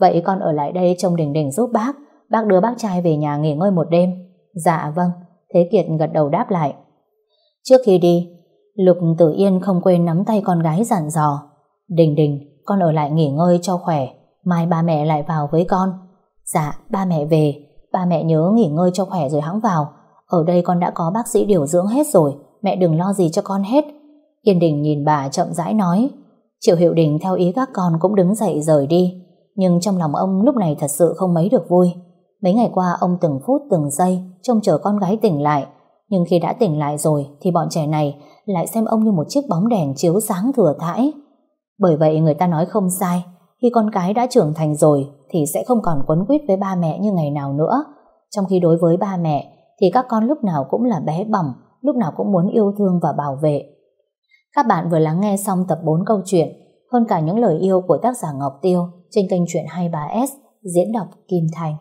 Vậy con ở lại đây trông Đình Đình giúp bác, bác đưa bác trai về nhà nghỉ ngơi một đêm. Dạ vâng, Thế Kiệt gật đầu đáp lại. Trước khi đi, Lục Tử Yên không quên nắm tay con gái dặn dò. Đình Đình, con ở lại nghỉ ngơi cho khỏe, mai ba mẹ lại vào với con. Dạ, ba mẹ về, ba mẹ nhớ nghỉ ngơi cho khỏe rồi hãng vào, Ở đây con đã có bác sĩ điều dưỡng hết rồi, mẹ đừng lo gì cho con hết. Yên Đình nhìn bà chậm rãi nói. Triệu Hiệu Đình theo ý các con cũng đứng dậy rời đi. Nhưng trong lòng ông lúc này thật sự không mấy được vui. Mấy ngày qua ông từng phút từng giây trông chờ con gái tỉnh lại. Nhưng khi đã tỉnh lại rồi thì bọn trẻ này lại xem ông như một chiếc bóng đèn chiếu sáng thừa thãi. Bởi vậy người ta nói không sai, khi con cái đã trưởng thành rồi thì sẽ không còn quấn quýt với ba mẹ như ngày nào nữa. Trong khi đối với ba mẹ thì các con lúc nào cũng là bé bỏng, lúc nào cũng muốn yêu thương và bảo vệ. Các bạn vừa lắng nghe xong tập 4 câu chuyện hơn cả những lời yêu của tác giả Ngọc Tiêu trên kênh truyện 23S diễn đọc Kim Thành.